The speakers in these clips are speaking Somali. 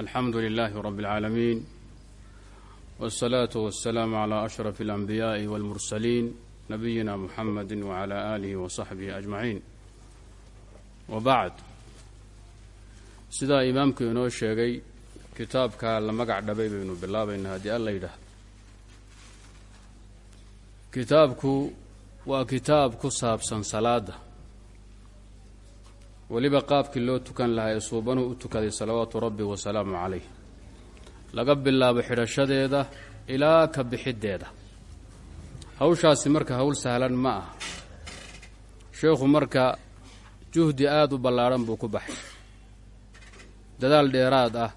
alxamdu lilaahi rab اlcaalamiin wالsalaatu wasalaamu calaa ashraf اlanbiyaaءi wاlmursaliin nabiyina muxamadi wcala aalihi wasaxbihi ajmaciin wa bacd sidaa imaamku inoo sheegay kitaabka la magac dhabay baynu bilaabaynaa haddii alla yidhaah kitaabku waa kitaab ku saabsan salaada weliba qaabkii loo tukan lahaa ee suubanuhu u tukaday salawaatu rabbi wasalaamu calayh laga bilaabo xidhashadeeda ilaa ka bixiddeeda. Hawshaasi marka hawl sahlan ma aha. Sheekhu marka juhdi aada u ballaadhan buu ku baxay. Dadaal dheeraad ah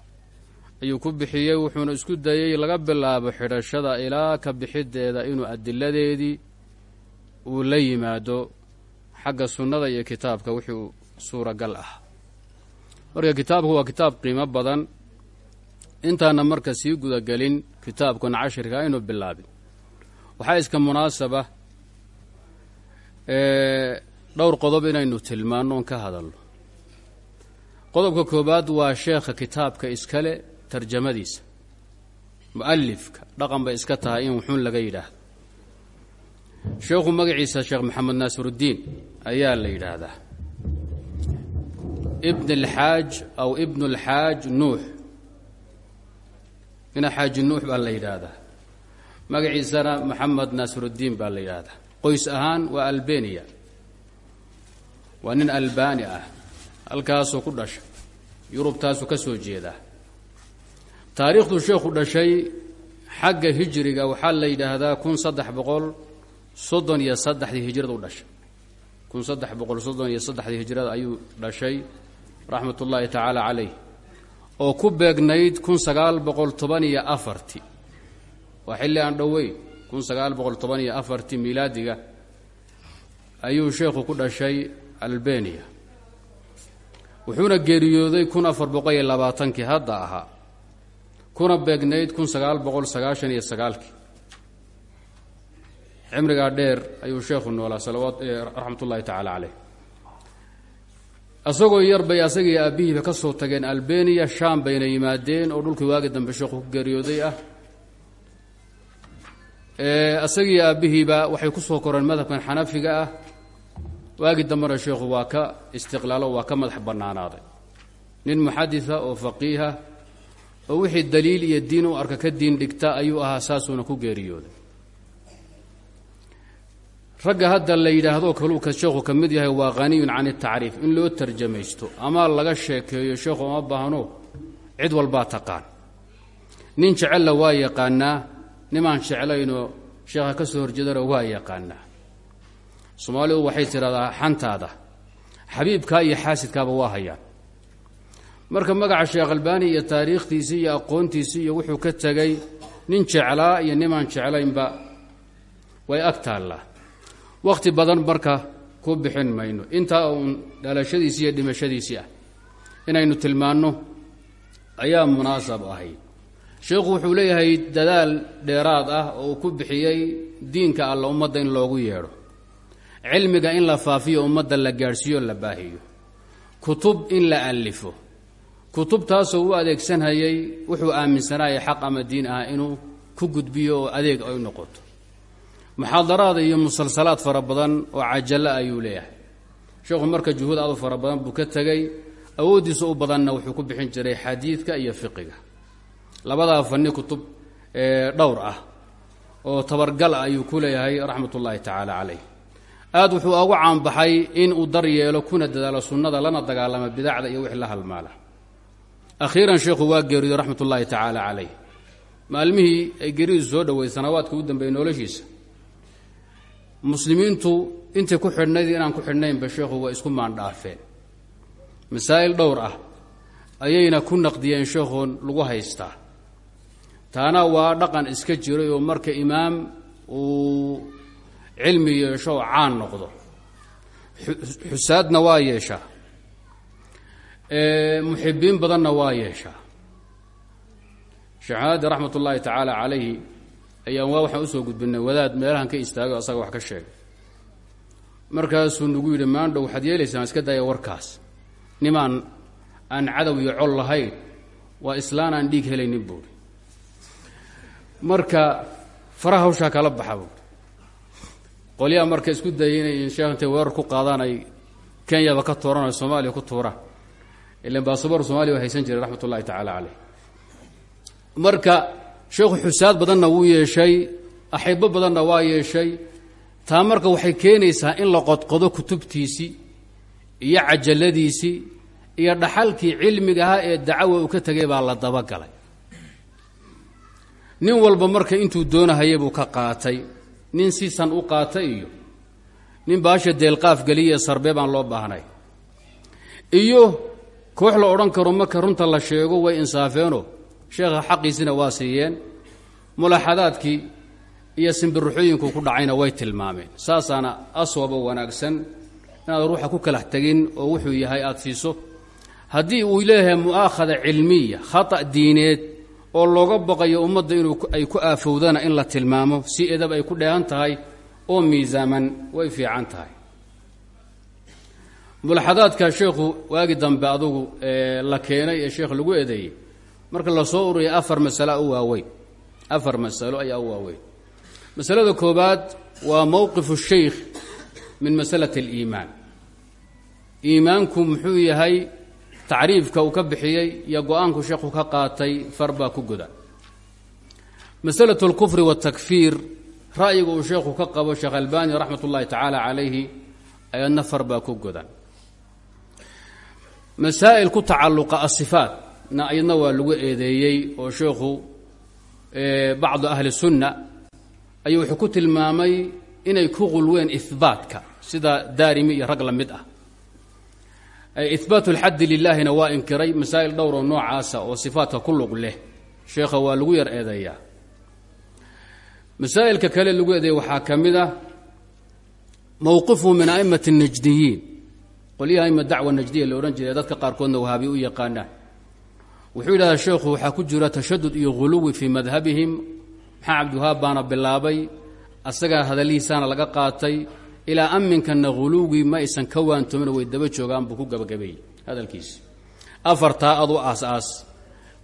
ayuu ku bixiyey wuxuuna isku dayey laga bilaabo xidhashada ilaa ka bixiddeeda inuu adiladeedii uu la yimaado xagga sunnada iyo kitaabka wixii suuragal ah. Marka kitaabku waa kitaab qiimo badan. Intaana marka sii gudagelin kitaabkan cashirka aynu bilaabin. Waxaa iska munaasaba dhowr qodob inaynu tilmaanno oon ka hadalno. Qodobka koowaad waa sheekha kitaabka iskale tarjamadiisa. Mu'alifka dhaqan bay iska tahay in wuxuun laga yidhaahdo. Sheekhu magaciisa sheekh maxamed naasiruddiin ayaa la yidhaahdaa ibn alxaaj aw ibnu alxaaj nuux ina xaaji nuux baa la yidhaahdaa. Magaciisana maxamed naasiruddiin baa la yidhaahdaa. Qoys ahaan waa albeniya waa nin albani ah. Halkaasuu ku dhashay. Yurubtaasuu ka soo jeedaa. Taariikhduu sheekhu dhashay xagga hijriga waxaa la yidhaahdaa kun saddex boqol soddon iyo saddexdii hijrada u ayuu dhashay raxmat ullaahi tacaala calayh oo ku beegnayd kun sagaal boqol toban iyo afarti. Waa xilli aan dhoweyn kun sagaal boqol toban iyo afarti miilaadiga ayuu sheekhu ku dhashay albeniya wuxuuna geeriyooday kun afar boqol iyo labaatankii hadda ahaa kuna beegnayd kun sagaal boqol sagaashan iyo sagaalkii. Cimrigaa dheer ayuu sheekhu noolaa salawaat raxmat ullaahi tacaala caleyh isagoo yar bay asagii aabbihiiba ka soo tageen albeniya shaam bayna yimaadeen oo dhulkii waagi dambe sheekhu ku geeriyooday ah. Isagii aabbihiiba waxay ku soo koreen madhabkan xanafiga ah. Waagi dambena sheekhu waa ka istiqlaalo waa ka madax bannaanaaday. Nin muxadisa oo faqiiha oo wixii daliil iyo diin u arka ka diin dhigta ayuu ahaa saasuuna ku geeriyooday ragga hadda la yidhaahdo kaluu ka sheekhu ka mid yahay waa haniyun can atacriif in loo tarjamaysto ama laga sheekeeyo sheekhu uma baahno cid walbaa taqaan. Nin jecella waa yaqaanaa nimaan jeclaynoo sheekha ka soo horjeedana waa yaqaanaa. Soomaalidu waxay tidhahdaa xantaada xabiibkaa iyo xaasidkaaba waa hayaan. Marka magaca sheekh albaani iyo taariikhtiisii iyo aqoontiisii iyo wuxuu ka tegay nin jeclaa iyo nimaan jeclaynba way ag taallaa wakhti badan marka ku bixin mayno. Intaa uun dhalashadiisii iyo dhimashadiisii ah inaynu tilmaanno ayaa munaasab ahayd. Sheekhu wuxuu leeyahay dadaal dheeraad ah oo uu ku bixiyey diinka alla ummadda in loogu yeedho. Cilmiga in la faafiyo ummadda la gaadhsiiyo la baahiyo. Kutub in la alifo kutubtaasoo u adeegsanhayay wuxuu aaminsanaayay xaq ama diin ah inuu ku gudbiyo oo adeeg ay noqoto muxaadaraad iyo musalsalaad fara badan oo cajalo ayuu leeyahay. Sheekhu marka juhuud aadu fara badan buu ka tegey awooddiisa u badanna wuxuu ku bixin jiray xadiidka iyo fiqiga. Labadaa fani kutub dhowr ah oo tabargal ayuu ku leeyahay raxmat ullaahi tacaala aad wuxuu ugu caanbaxay in uu dar yeelo kuna dadaalo sunnada lana dagaalama bidacda iyo wixii la halmaala. Akhiiran sheekhu waa geeriyoy raxmat ullaahi tacaala maalmihii ay geeridiisu soo dhoweyd sanawaadka ugu dambeeyey noloshiisa muslimiintu intay ku xidhnayd inaan ku xidhnaynba sheekhu waa isku maandhaafeen masaa'il dhowr ah ayayna ku naqdiyeen sheekhoon lagu haystaa. Taana waa dhaqan iska jiray oo marka imaam uu cilmi yeesho oo caan noqdo. Xusaadna waa yeeshaa. Muxibiin badanna waa yeeshaa. Sheekh xaadi raxmat ullaahi tacaala calayhi ayaan waa waxaan u soo gudbinay. Wadaad meelahan ka istaago asaga wax ka sheegay markaasuu nagu yidhi maandhow waxaad yeelaysaan iska daya warkaas. Nimaan aan cadow iyo col lahayn waa islaan aan dhiig helaynin buuri marka faraha hawshaa kala baxa buuri qolyaha marka isku dayay inay sheekh intay weerar ku qaadaan ay kenyaba ka tuuraan o soomaaliya ku tuuraan. Ilan baasabor soomaliya waa haysan jiray raxmat ullahi tacaala caleyh marka sheekhu xusaad badanna wuu yeeshay axibo badanna waa yeeshay. Taa marka waxay keenaysaa in la qodqodo kutubtiisii iyo cajaladiisii iyo dhaxalkii cilmiga ahaa ee dacawa uu ka tegay baa la dabagalay. Nin walba marka intuu doonahayay buu ka qaatay. Nin sisan u qaatay iyo nin baasha deelqaaf geliya sarbe baan loo baahnay. Iyo koox la odhan karo marka runta la sheego way insaafeenoo sheekha xaqiisina waa siiyeen mulaaxadaadkii iyo simbiruxooyinku ku dhacayna way tilmaameen. Saasaana aswaba wanaagsan inaad ruuxa ku kalax tegin oo wuxuu yahay aada siiso. Haddii uu leeyahay mu'aakhada cilmiya khata' diineed oo looga baqayo ummadda inuu ay ku aafowdana in la tilmaamo si edab ay ku dheehan tahay oo miisaaman way fiican tahay. Mulaxadaadka sheekhu waagi dambe adugu la keenay ee sheekh lagu eedeeyey marka la soo ururiya afar masalo u waaweyn. Afar masalo ayaa u waaweyn. Masalada koobaad waa mowqifu shaykh min masalati aliimaan iimaanku muxuu yahay tacriifka uu ka bixiyey iyo go'aanku sheekhu ka qaatay far baa ku goda masalatu alkufri waatakfiir ra'yiga uu sheekhu ka qabo sheekh albani raxmat ullahi tacaala calayhi ayadna far baa ku godan masaa'il ku tacalluqa asifaatna ayadna waa lagu eedeeyey oo sheekhu bacdu ahli sunna ayuu wuxuu tilmaamay inay ku qulween ihbaatka sida daarimi iyo rag mid ah. Ihbaatu lxaddi lilaahina waa inkiray masaa'il dhowroo noocaasa oo sifaatka ku luq leh. Waa lagu yar eedeeyaa. Masaa'ilka kale lagu eedeeyey waxaa ka mid ah mowqifu min a'immati الnajdiyiin qolyaha aima dacwa najdiya la odhan jiray dadka qaarkoodna wuxuu yidhahdaa sheekhu waxaa ku jira tashadud iyo ghuluwi fii madhabihim. Maxaa cabdiwahaab baana bilaabay asagaa hadallihiisaana laga qaatay ilaa aminkana huluwgii ma aysan ka waantoomin way daba joogaan buu ku gabagabeeyey hadalkiisi afartaa adu aas-aas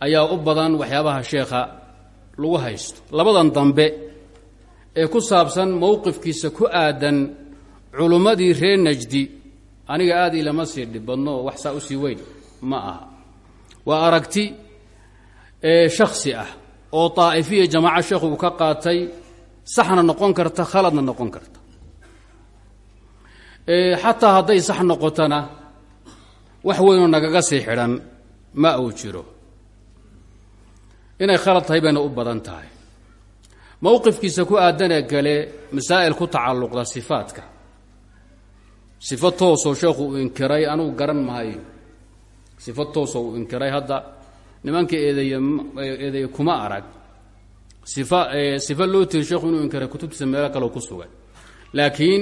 ayaa u badan waxyaabaha sheekha lagu haysto. Labadan dambe ee ku saabsan mowqifkiisa ku aadan culummadii reer najdi aniga aad ilama sii oo wax saa u sii weyn ma aha waa aragti shaksi ah oo daa'ifiya jamaaco sheekhu uu ka qaatay saxna noqon karta khaladna noqon karta. Xataa hadday sax noqotona wax weynoo nagaga sii xidhan ma uu jiro. Inay khalad tahay bayna u badan tahay. Mowqifkiisa ku aadanee kale masaa'il ku tacalluqda sifaadka. Sifo toosoo sheekhu uu inkiray anugu garan mahayo sifo toosoo uu inkiray hadda nimanka eedeeye eedeeye kuma arag. Sifa sifo loo tiri sheekhu inuu inkiray kutubtiisa meelo kaleo ku sugan. Laakiin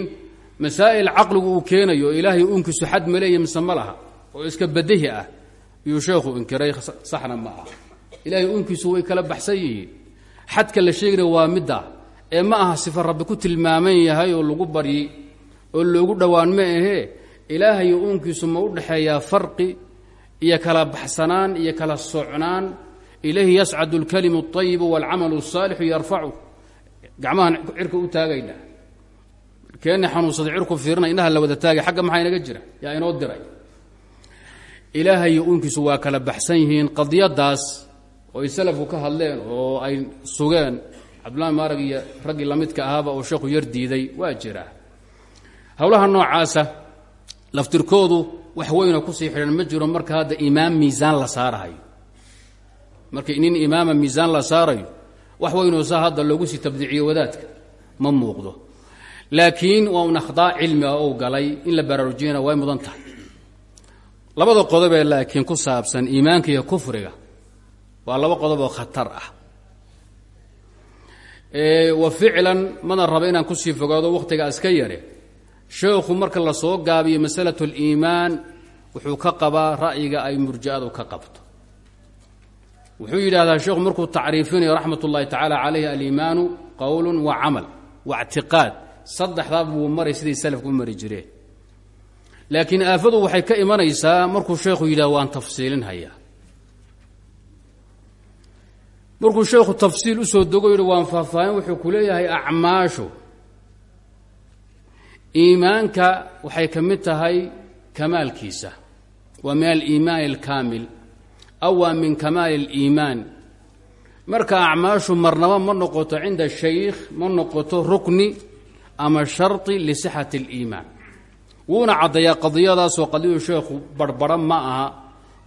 masaa'il caqligu uu keenayo ilaahay uunkiisu xad ma leeya mise ma laha oo iska badahi ah iyuu sheekhu inkiray saxna ma aha. Ilaahay uunkiisu way kala baxsan yihiin. Xadka la sheegaya waa midda ee ma aha sifa rabbi ku tilmaaman yahay oo lagu baryi oo loogu dhowaan ma ahee ilaahayo uunkiisu ma u dhexeeyaa farqi iyo kala baxsanaan iyo kala socnaan ilayhi yascadu alkalimu اطayibu wاlcamalu الsaalixu yarfacu gacmahan cirka u taagayna keeni xanuunsaday cirku fiirina indhaha la wada taagay xagga maxaa inaga jira yaa inoo diray ilaahayo uunkiisu waa kala baxsan yihiin qadiyadaas oo ay salafku ka hadleen oo ay sugeen cabdullahi maarag iyo raggii lamidka ahaaba oo sheekhu yar diiday waa jira howlaha noocaasa laftirkoodu wax weynoo ku sii xidhan ma jiro marka hadda imaam miisaan la saarahayo. Marka nin imaama miisaan la saarayo wax weynoo saa hadda loogu sii tabdiiciyo wadaadka ma muuqdo. Laakiin waa un akhdaa cilmiga ou galay in la baraarujiyana way mudan tahay. Labada qodobee laakiin ku saabsan iimaanka iyo kufriga waa laba qodob oo khatar ah. Wa ficlan madan raba inaan ku sii fogaado wakhtiga iska yare sheekhu marka la soo gaabiyo masalatu aliimaan wuxuu ka qabaa ra'yiga ay murji'adu ka qabto. Wuxuu yidhahdaa sheekhu markuu tacriifinayo raxmat ullahi tacaala calayhi aliimaanu qowlun wa camal wa ictiqaad saddexdaa buu maray siday salafku u mari jireen. Laakiin aafadu waxay ka imanaysaa markuu sheekhu yidhahdo waan tafsiilinhayaa markuu sheekhu tafsiil u soo dogo yidhi waan faahfaahin wuxuu ku leeyahay acmaashu iimaanka waxay ka mid tahay kamaalkiisa. Waa min aliimaani alkaamil awa min kamaali aliimaan. Marka acmaashu marnaba ma noqoto cinda shaykh ma noqoto rukni ama sharti lisixati aliimaan. Wuuna caddeeyaa qadiyadaasoo qadiyadu sheekhu barbara ma aha.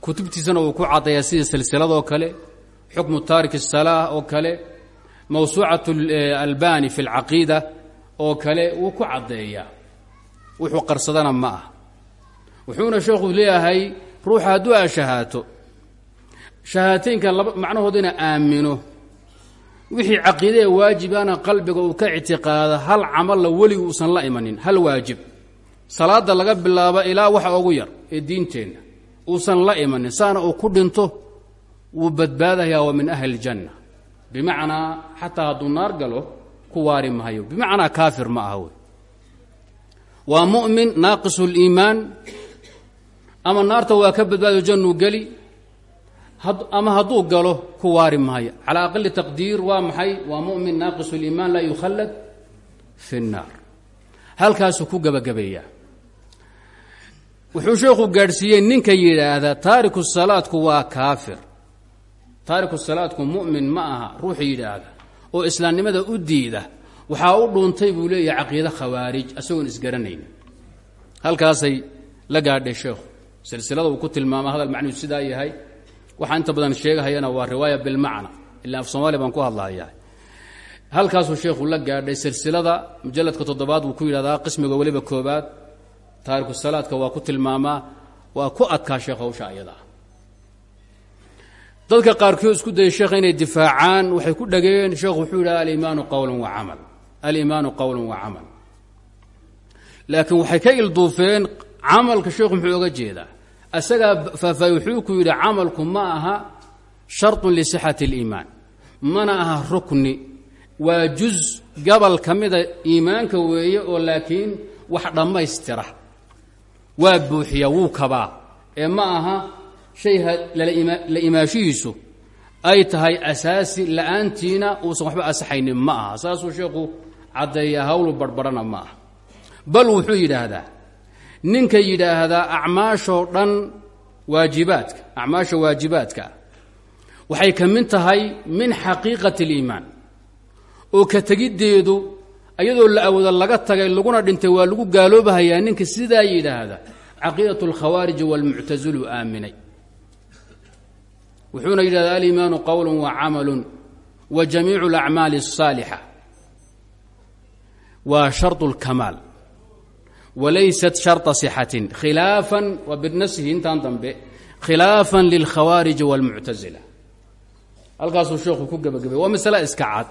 Kutubtiisana wuu ku caddeeyaa sida silsiladoo kale xukmu taarik asalaa oo kale mawsuucatu eh, albani fi alcaqiida oo kale wuu ku caddeeyaa wuxuu qarsadana ma ah wuxuuna sheekhu leeyahay ruuxa hadduu a shahaato shahaataynka laba macnahooda ina aamino. Wixii caqiidee waajibana qalbiga uu ka ictiqaada hal camalla weligu uusan la imanin hal waajib. Salaada laga bilaabo ilaa waxa ugu yar ee diinteenna uusan la imanin. Saana uu ku dhinto wuu badbaadayaa waa min ahli اljanna bimacnaa xataa hadduu naar galo ku waari mahayo bimacnaa kaafir ma aha wey waa mu'min naaqisu liimaan ama naarta waa ka badbaado jannuu geli ama hadduu galo ku waari maayo calaa aqali taqdiir waa maxay? Mu'min naaqisu liimaan laa yukhallad fi nnaar halkaasuu ku gebagabeeyaa wuxuu sheekhu gaadhsiiyey ninka yidhaahda taariku salaadku waa kaafir. Taariku salaadku mu'min ma aha ruuxu yidhaahda oo islaamnimada u diida waxaa u dhuuntay buu leeyahay caqiide khawaarij asagoon isgaranayn. Halkaasay la gaadhay sheekhu silsilada uu ku tilmaama hadal macnuhu sidaa yahay. Waxaa inta badan sheegahayana waa riwaaya bilmacna ilaa af soomaaliya baan ku hadlahayaa. Halkaasuu sheekhu la gaadhay silsilada mujalladka toddobaad wuu ku yidhahdaa qismiga weliba koobaad taariku salaadka waa ku tilmaamaa waa ku adkaa sheekh hawsha ayadaa dadka qaarkood isku dayay sheekha inay difaacaan. Waxay ku dhageen sheekhu wuxuu yidhaha aliimaanu qowlan wa camal. Aliimaanu qowlan wa camal. Laakiin waxay ka ilduufeen camalka sheekhu muxuu oga jeedaa. Asagaa faafaaye wuxuu ku yidhi camalku ma aha sharطun lisixati اliimaan mana aha rukni. Waa juz gabal ka mida iimaanka weeye oo laakiin wax dhammaystira. Waa buuxiya wuu kabaa. Ee ma aha shay laimaashihiisu ay tahay asaasi la'aantiina uusan waxba asaxaynin ma aha. Saasuu sheekhu caddeeyaa hawlu barbarana ma aha. Bal wuxuu yidhaahdaa ninka yidhaahdaa acmaashoo dhan waajibaadka acmaasha waajibaadkaa waxay ka mid tahay min xaqiiqati aliimaan oo ka tegiddeedu ayadoo la awooda laga tagay laguna dhintay waa lagu gaaloobahayaa ninka sidaa yidhaahda caqiidatu alkhawaarij walmuctasulu aaminay wuxuuna yidhahdaa alimaanu qowlu wa camalu wa jamiicu alacmaali asaalixa waa shardu lkamaal walaysat sharta sixatin khilaafan waa binasihi intaan dambe khilaafan lilkhawaariji wاlmuctasila halkaasuu sheekhu ku gebagabay waa masale iska cad.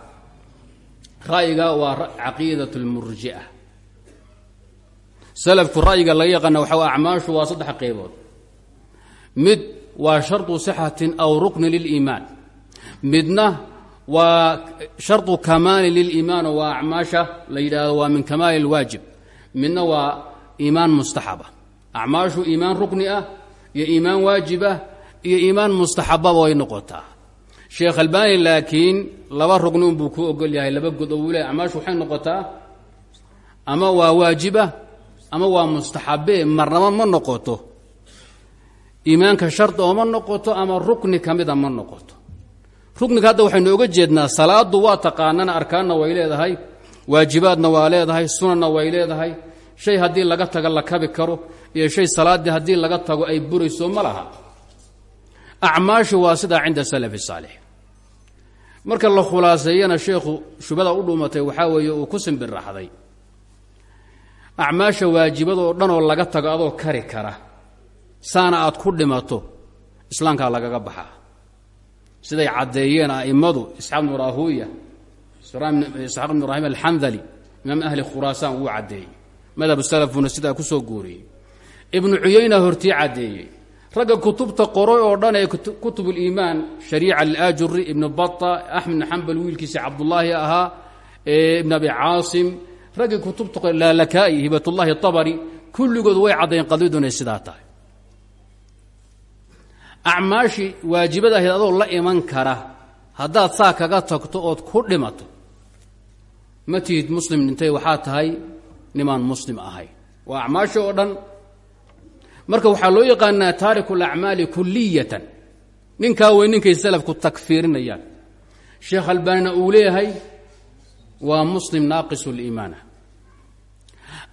Ra'yiga waa caqiidat اlmurji'a salafku ra'yiga laga yaqaana waxa acmaashu waa saddex qaybood. Mid waa shardu sixatin aw rukni liliimaan midna waa shardu kamaali liliimaan oo waa acmaasha la yidhaahdo waa min kamaali اlwaajib midna waa iimaan mustaxaba. Acmaashu iimaan rukni ah iyo iimaan waajibah iyo iimaan mustaxababa way noqotaa. Sheekh albani laakiin laba rugni unbuu ku ogol yahay laba god oo wuu leehay ama waa waajiba ah, ama waa mustaxabe marnaba ma noqoto iimaanka shardi oo ma noqoto ama rukni ka mida ma noqoto. Rukniga hadda waxaynu oga jeednaa salaadu waa taqaanana arkaanna way leedahay waajibaadna waa leedahay sunanna way leedahay. Shay haddii laga tago la kabi karo iyo shay salaaddii haddii laga tago ay burayso ma laha. Acmaashu waa sidaa cinda salafi saalix. Marka la khulaaseeyana sheekhu shubada u dhuumatay waxaa weeye uu ku simbirraxday. Acmaasha waajibada oo dhan oo laga tago adoo kari kara saana aad ku dhimato islaamkaa lagaga baxaa. Siday caddeeyeen a'immadu isxaaq bnu rahuya isxaaq bnu ibraahim alxandali imaam ahli khuraasaan wuu caddeeyey. Madhab salafuna sidaa ku soo guuriyey. Ibnu cuyayna hortii caddeeyey. Ragga kutubta qoray oo dhan ee kutub uliimaan shariica alaajuri ibnu bata axmed bn xambal wiilkiisa cabdullaahi ahaa ibn abi caasim raggii kutubta laalakaa'i hibatullahi abari kulligood way caddayen qadiyadu inay sidaa tahay acmaashii waajibada ahayd adoo la iman kara haddaad saa kaga tagto ood ku dhimato ma tihid muslim dhintay waxaa tahay nimaan muslim ahay. Waa acmaasha oo dhan. Marka waxaa loo yaqaanaa taariku alacmaali kuliyatan ninkaa wey ninkay salafku takfiirinayaan. Sheekh albaanina uu leeyahay waa muslim naaqis liimaana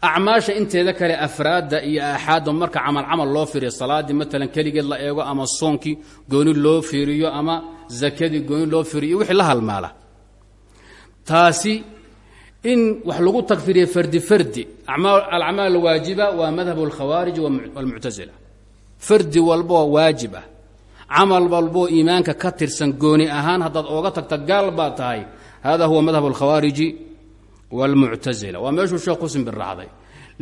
acmaasha inteeda kale afraadda iyo aaxaadda marka camal camal loo fiiriyo salaaddii maalan keligeed la eego ama soonkii gooni loo fiiriyo ama zakadii gooni loo fiiriyo wixii la halmaala. Taasi in wax lagu takfiriya fardi fardi alacmaal alwaajiba waa madhabu alkhawaariji walmuctasila fardi walboo waajib ah. Camal walboo iimaanka ka tirsan gooni ahaan haddaad ooga tagta gaal baad tahay hada huwa madhab alkhawaariji walmuctasila waa meeshuu sheekh ku simbirraxday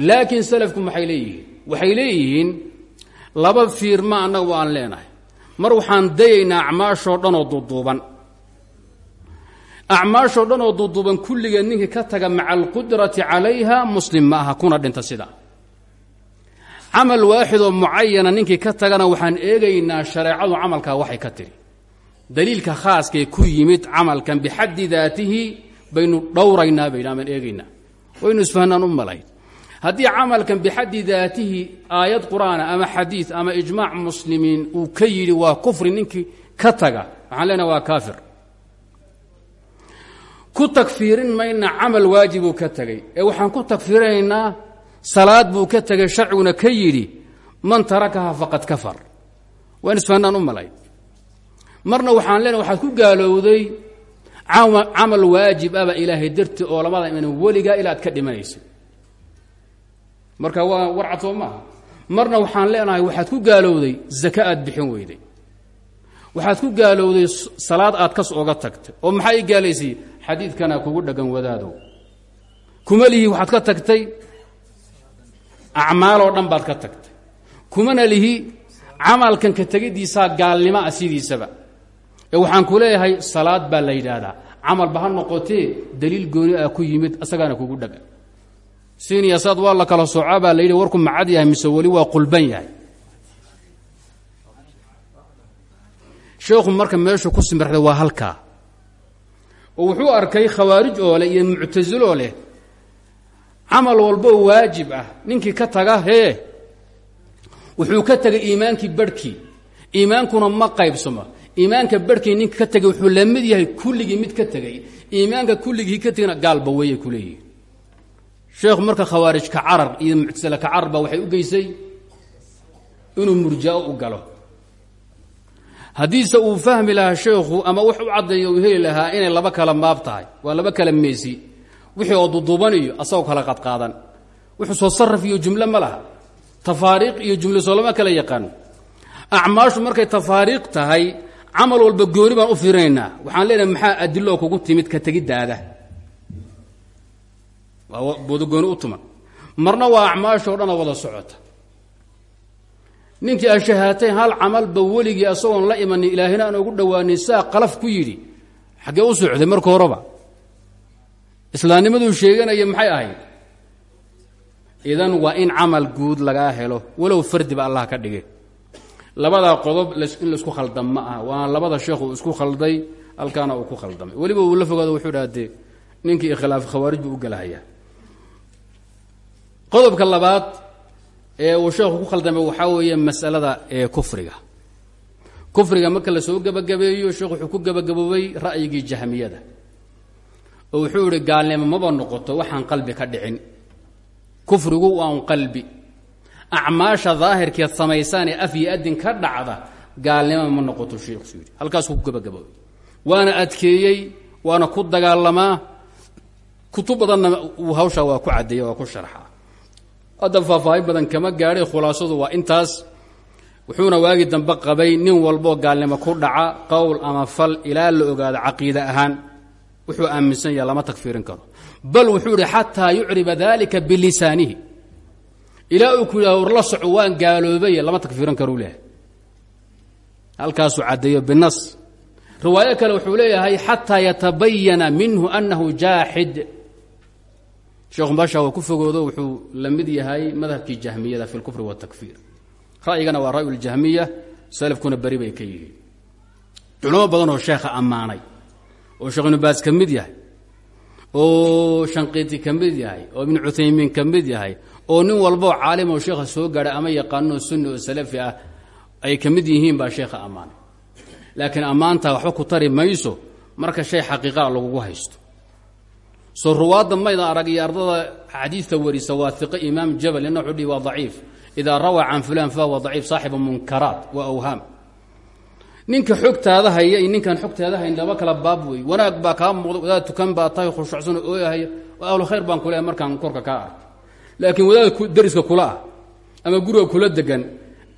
laakiin salafku maxay leeyihiin waxay leeyihiin laba fiirma annagu aan leenahay mar waxaan dayaynaa acmaashoo dhanoo duduuban acmaashoo dhan oo duduuban kulligeed ninkii ka taga maca alqudrati calayha muslim ma aha kuna dhinta sidaa camal waaxidoo mucayana ninkii ka tagana waxaan eegaynaa shareecadu camalkaa waxay ka tiri daliilka khaaskee ku yimid camalkan bixaddi daatihi baynu dhowraynaa bayna amaan eegaynaa waynu isfahnaan u malayn. Haddii camalkan bixaddi daatihi aayad qur'aana ama xadiid ama ijmaac muslimiin uu ka yidhi waa kufri ka taga waxaan leenaha waa ku tagfiirin mayna camal waajibuu ka tegay ee waxaan ku tagfiirinaynaa salaad buu ka tegay sharciguna ka man tarakaha faqad kafar. Waan isfahnaan u malay marna waxaan leenahay waxaad ku gaalowday camal waajib aba ilaahay darti oo lamada imanin weligaa ilaa ad ka dhimanaysa marka waa warcad soo maaha. Marna waxaan leenahay waxaad ku gaalowday zaka aad bixin weyday. Waxaad ku gaalowday salaad aad kas oga tagtay. Oo maxaa ii gaalaysay? Xadiidkana kugu dheggan wadaadow kuma lihi waxaad ka tagtay? Acmaaloo dhan baad ka tagtay. Kumana lihi camalkan ka tegiddiisaa gaalnimo ah sidiisaba waxaan ku leeyahay salaad baa la yidhaahdaa. Camalba ha noqotee daliil gooni ah ku yimid asagaana kugu dhega siniya saad waa la kala soocaa baa la yidhi warku macad yahay mise weli waa qulban yahay. Sheekhu marka meeshu ku simirxday waa halkaa. Oo wuxuu arkay khawaarij oo leh iyo muctasiloo leh. Camal walboo waajib ah ninkii ka taga hee wuxuu ka tegay iimaankii barhkii iimaankuna ma qaybsamo iimaanka barhkii ninka ka tegay wuxuu la mid yahay kulligii mid ka tegey iimaanka kulligii ka tegna gaalba weeyay ku leeyihiin sheekhu marka khawaarij ka carar iyo muctasile ka carar waxay u geysay inuu murjao u galo. Haddiise uu fahmi lahaa sheekhu ama wax u heli lahaa inay laba kala maab tahay. Waa laba kala meesi. Wixii oo duduuban iyo asagoo kala qadqaadan. Wuxuu soo saraf iyo jumlo ma iyo jumlo soo lama kala yaqaano acmaashu markay tafaariiq tahay camal walba gooni baan u fiirinaynaa waxaan leenahay maxaa adiloo kugu timid ka tegiddaada waa boodagooni u tuman. Marna waa acmaashoo dhanoo wada socota. Ninkii ashahaatayn hal camalba weligii asagoon la imanin ilaahina aan ugu dhowaanin saa qalaf ku yidhi xaggee u socday marka horeba. Islaamnimaduu sheeganaya maxay ahayd? Idan waa in camal guud lagaa helo walow fardiba allah ka dhige labadaa qodob in la isku khaldam ma aha. Waana labada sheekhu isku khalday halkaana uu ku khaldamay. Weliba uu la fogaado wuxuu dhaha dee ninkii ikhilaaf khawaarij buu u qodobka labaad ee uu sheekhu ku khaldamay waxaa weeye masalada ee kufriga. Kufriga marka la soo gebagabeeyo sheekhu wuxuu ku gebagaboobay ra'yigii jahmiyada oo wuxuu yihi gaalnimo maba noqoto waxaan qalbi ka dhicin. Kufrigu waa un qalbi acmaasha daahirkeed samaysaan ee af adin ka dhacda gaalnimo ma noqoto sheekhu yidhi halkaasuu ku gebagaboobay waana adkeeyey waana ku dagaalamaa. Kutub badanna hawshaa waa ku caddeeya waa ku sharxaa. Hadda faahfaahin badan kama gaadhay khulaasadu waa intaas. Wuxuuna waagi dambe qabay nin walboo gaalnimo ku dhaca qowl ama fal ilaa la ogaado caqiide ahaan. Wuxuu aaminsan yaha lama tagfiirin karo. Bal wuxuu idhi xataa yucriba dalika bilisaanihi ilaa uu ku war la soco waan gaaloobay lama tagfiirin karuu leeyahay halkaasuu caddeeyo binas riwaayo kale wuxuu leeyahay xataa yatabayana minhu annahu jaaxid sheekhu basha waa ku fogoodo wuxuu la yahay madhabkii jahmiyada fi lkufri watakfiir ra'yigana waa ra'yu ljahmiya salafkuna beri bay ka yihiin. Badan oo sheekha ammaanay oo sheekh ibnu baas ka yahay oo shanqiiti ka yahay oo ibnu cuthaymiin ka yahay oo nin walboo caalim oo sheekha soo gaadhay ama yaqaanoo sunni oo salafi ah ay ka mid yihiin baa sheekha ammaanay laakiin ammaantaa waxba ku tari mayso marka shay xaqiiqaa lagugu haysto. Soo ruwaadda mayda arag iyo ardada xadiidka warisa waa jabal ina wuxuu waa daciif. Idaa rawaa can fulan fahuwa daciif saaxiba munkaraat wa awhaam. Ninka xogtaada haya iyo ninkaan hayn laba kala baab wey wanaag baa kaa muuqda tukan baa tahay khushucsanoo ooyahaya ahlu khayr baan ku leehay korka kaa arko laakiin wadaad dariska kula ah ama guriga kula degan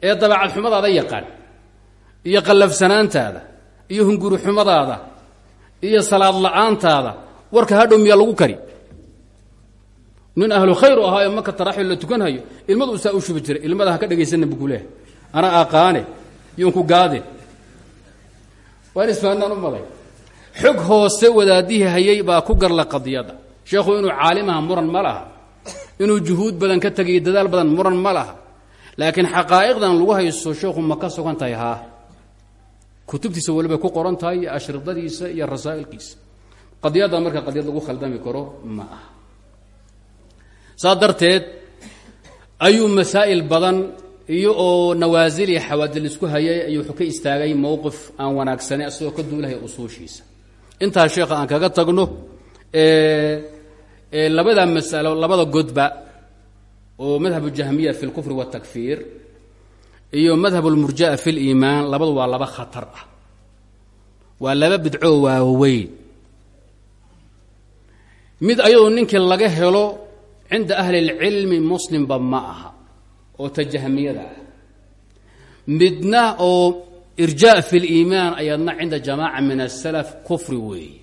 ee dabeecad xumadaada yaqaan iyo qallafsanaantaada iyo hunguri xumadaada iyo salaad la'aantaada warka hadhow miyaa lagu kari. Nin ahlu khayr u ahaa ee marka taraxil la tukanhayo ilmadu saa u shubi jiray ilmada ha ka dhegaysanna bu kuleehay ana aqaane yoonku gaade. Waan isfahanaan u malay xog hoose wadaadihii hayay baa ku garla qadiyadda sheekhu inuu caalimaha muran ma laha inuu juhuud badan ka tegayo dadaal badan muran ma laha. Laakiin xaqaa'iqdan lagu haysto sheekhu ma ka sugan tahay haa kutubtiisa walibay ku qoran tahay iyo iyo rasaa'ilkiisa. Qadiyadda marka qadiyad lagu khaldami karo ma aha. Saas darteed ayuu masaa'il badan iyo oo nawaasil iyo xawaadil isku hayay ayuu wuxuu ka istaagay mowqif aan wanaagsanay asagoo ka duulahaya usuushiisa. Intaa sheekha aan kaga tagno labada masalo labada godba oo madhab jahmiya fi اlkufri wالtakfiir iyo madhab اlmurja'a fi اliimaan labadu waa laba khatar ah waa laba bidcoo waaweyn mid ayadoo ninkii laga helo cinda ahli اlcilmi muslimba ma aha oo ta jahmiyada ah midna oo irjaa fi اliimaan ayadna cinda jamaaca min aلsalaf kufri weeye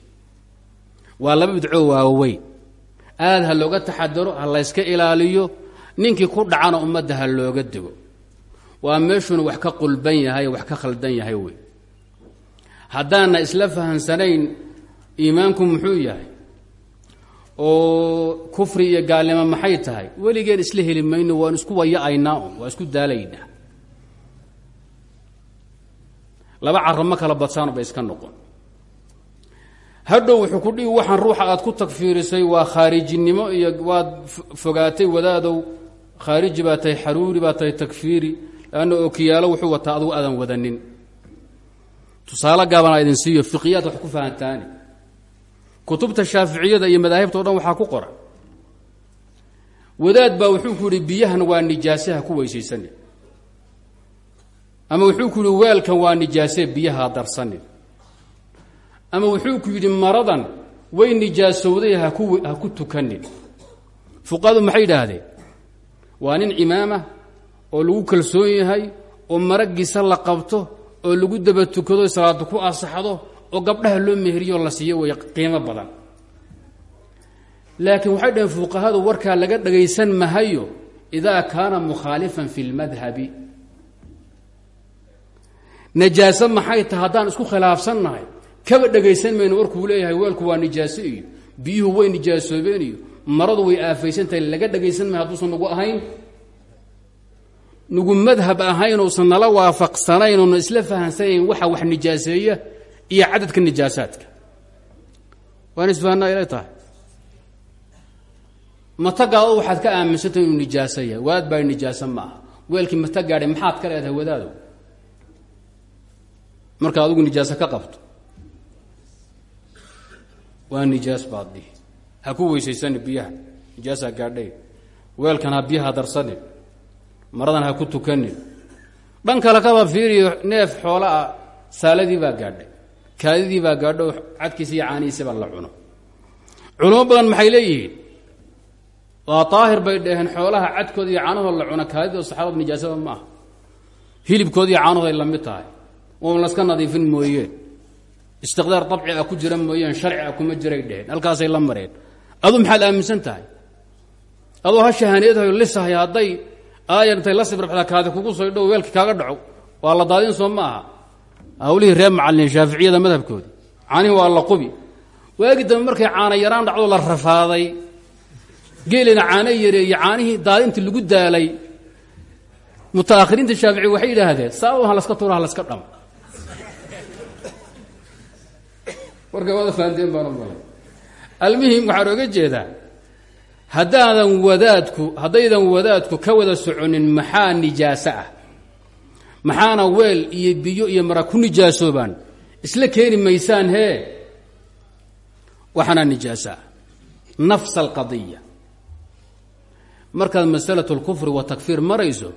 waa laba bidcoo waaweyn aad ha looga taxadaro ha layska ilaaliyo ninkii ku dhacana ummadda ha looga digo waa meeshuuna wax ka qulban yahay wax ka khaldan yahay wey. Haddaana isla fahansanayn iimaanku muxuu yahay? Oo kufri iyo gaalnimo maxay tahay? Weligeen isla heli mayno waan isku waya'aynaa un waa isku daalaynaa. Laba carro ma kala badsaan bay iska noqon hadhow wuxuu ku dhihi waxaan ruuxa aad ku tagfiirisay waa khaarijinimo iyo waad fogaatay wadaadow khaariji baa tahay xaruuri baa tahay takfiiri. Lanna ookiyaalo wuxuu wataa adugu aadan wadanin. Tusaale gaabanaa idin siiyo fiqiyaad wax ku fahantaani. Kutubta shaaficiyada iyo madaahibta o dhan waxaa ku qoran wadaad baa wuxuu ku yidhi biyahan waa nijaaseha ku weysaysanin. Ama wuxuu ku yidhi weelkan waa nijaasee biyaha darsanin ama wuxuu ku yidhi maradan way nijaasowday ha ku tukanin. Fuqahadu maxay yidhaahdeen? Waa nin imaamah oo lagu kalsoon yahay oo maragiisa la qabto oo lagu daba tukado salaadu ku asaxdo oo gabdhaha loo meheriyoo la siiyo way qiimo badan. Laakiin waxay dhaheen fuqahadu warkaa laga dhagaysan mahayo idaa kaana mukhaalifan fi lmadhabi najaaso maxay tahay haddaan isku khilaafsannahay kaba dhegaysan mayno warkuu leeyahay weelku waa nijaaso iyo biyuhu way nijaasoobeen iyo maradu way aafaysantahay laga dhagaysan mahay hadduusan nagu ahayn. Nagu madhab ahayn uusan nala waafaqsanayn oona isla fahansanayn waxa wax nijaaseeya iyo cadadka nijaasaadka. Waan isfahanaa ilay tahay. Matagaado waxaad ka aaminsantahay inuu nijaaso wadaad baa nijaaso ma aha mata gaadhay maxaad ka leedahay wadaadow markaa adugu nijaaso ka qabto waa nijaas baad dhihi ha ku weysaysani biyaha. Nijaasaa gaadhay. Weelkan ha biyaha darsanin. Maradan ha ku tukanin. Dhan kale kaba fiiriyo neef xoola ah saaladii baa gaadhay. Kaadidii baa gaadho cadkiisa iyo caanihiisaba la cuno. Culimo badan maxay leeyihiin? Waa daahir bay dhaheen xoolaha cadkooda iyo caanahooda la cuna kaadidoo saxaabada nijaasada ma aha. Hilibkooda iyo caanahooda ay la mid tahay. Oon laska nadiifin mooyeen istiqdaar dabci ah ku jira mooyeen sharci ah kuma jiray dheheen. Halkaasay la mareen. Adu maxaad aaminsan tahay? Adoo ha shahaneedhayo lisahay hadday aayar intay la sibrabxda kaadi kugu soo dhow weelka kaaga dhaco waa la daadin soo ma aha. Hawlihii reer macallin shaaficiyada madhabkoodi caanihi waa la qubi. Waagi markay caana yaraan dhacdo la rafaaday. Geelina caano yareeye caanihii daadintii lagu daalay. Mutaakhiriinta shaafici waxay yidhaahdeen saa ha laska tuura ha laska dham warka wada fahanteen baan u malay. Almuhim waxaan oga jeedaa haddaadan wadaadku haddaydan wadaadku ka wada soconin maxaa nijaaso ah? Maxaana weel iyo biyo iyo mara ku nijaasoobaan isla keeni maysaan hee? Waxaana nijaaso ah nafsa alqadiya markaad masalatu lkufri wa takfiir marayso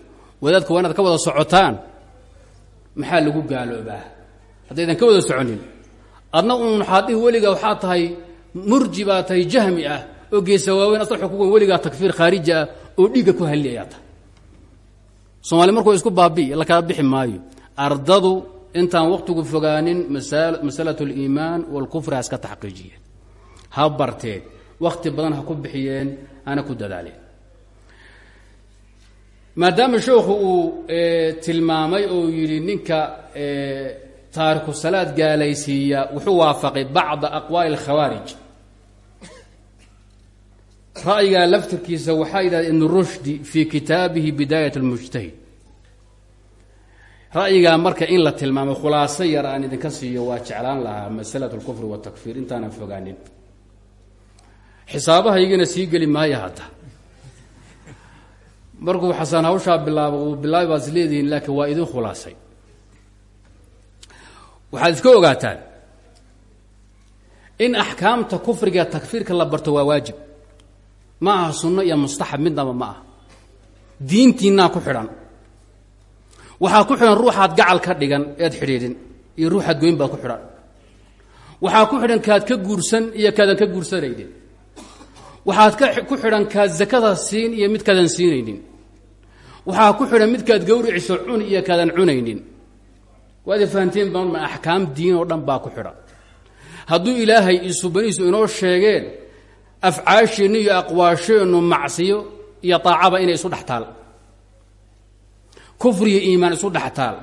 wadaadku waa inaad ka wada socotaan. Maxaa lagu gaaloobaa? Haddaydan ka wada soconin adna uun xaadihi weligaa waxaa tahay murji baa ah oo geesa asal xukugan weligaa takfiir khaariji ah oo dhiigga ku halli soomaali markuu isku baabi'i la kala bixi maayo. Ardadu intaan wakhtigu fogaanin masalatu aliimaan waalkufri ha iska taxqiijiyeen. Ha barteen wakhti badan ha ku bixiyeen hana ku dadaaleen. Maadaama sheekhu tilmaamay oo yidhi ninka taariku salaad gaalaysiiya wuxuu waafaqay bacda aqwaali alkhawaarij ra'yigaa laftirkiisa waxaa yidhahda ibnu rushdi fii kitaabihi bidaayat almujtahid ra'yigaa marka in la tilmaamo khulaaso yar aan idinka siiyo waa jeclaan lahaa masalatu alkufri watakfiir intaanan fogaanin. Xisaabahaygana sii geli maayo hadda markuu xasan hawshaa bilaabo uu bilaabi baad is laakiin waa idin khulaasay waxaad iska ogaataan in axkaamta kufriga takfiirka la barto waa waajib. Ma aha sunno iyo mustaxab midnaba ma aha. Diintiinnaa ku xidhan. Waxaa ku xidhan ruuxaad gacal ka dhigan eed xidhiidhin iyo ruuxaad goyn baad ku xidhan. Waxaa ku xidhan kaad ka guursan iyo kaadan ka guursanaynin waxaad ku xidhan kaad zakada siin iyo mid kaadan siinaynin waxaa ku xidhan midkaad gawriciso cun iyo kaadan cunaynin waad fahanteen baan axkaam diin oo dhan baa ku xidhan hadduu ilaahay isubanihiisu inoo sheegeen afcaasheennu iyo aqwaasheennu macsiyo iyo taacaba inay isu dhex taal. Kufri iyo iimaan isu dhex taal.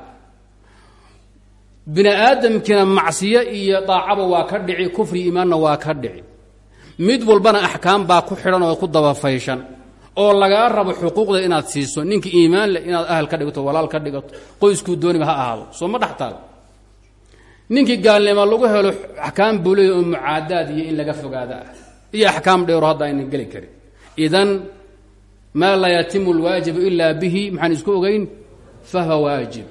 Bini aadamkiina macsiyo iyo daacaba waa ka dhici kufri iimaanna waa ka dhici. Mid walbana axkaam baa ku xidhan oo ku dabafayshan oo lagaa rabo xuquuqda inaad siiso ninka iimaan leh inaad ahal ka dhigato walaal ka dhigato qoyskuu dooniba ha ahaado. Soo ma dhex taal ninkii gaalnimo lagu helo axkaam buuley oo mucaadaad iyo in laga fogaada ah iyo axkaam dheero hadda aynan geli karin. Idan maa laa yatimu lwaajibu ilaa bihi maxaan isku ogeyn? Fahuwa waajib.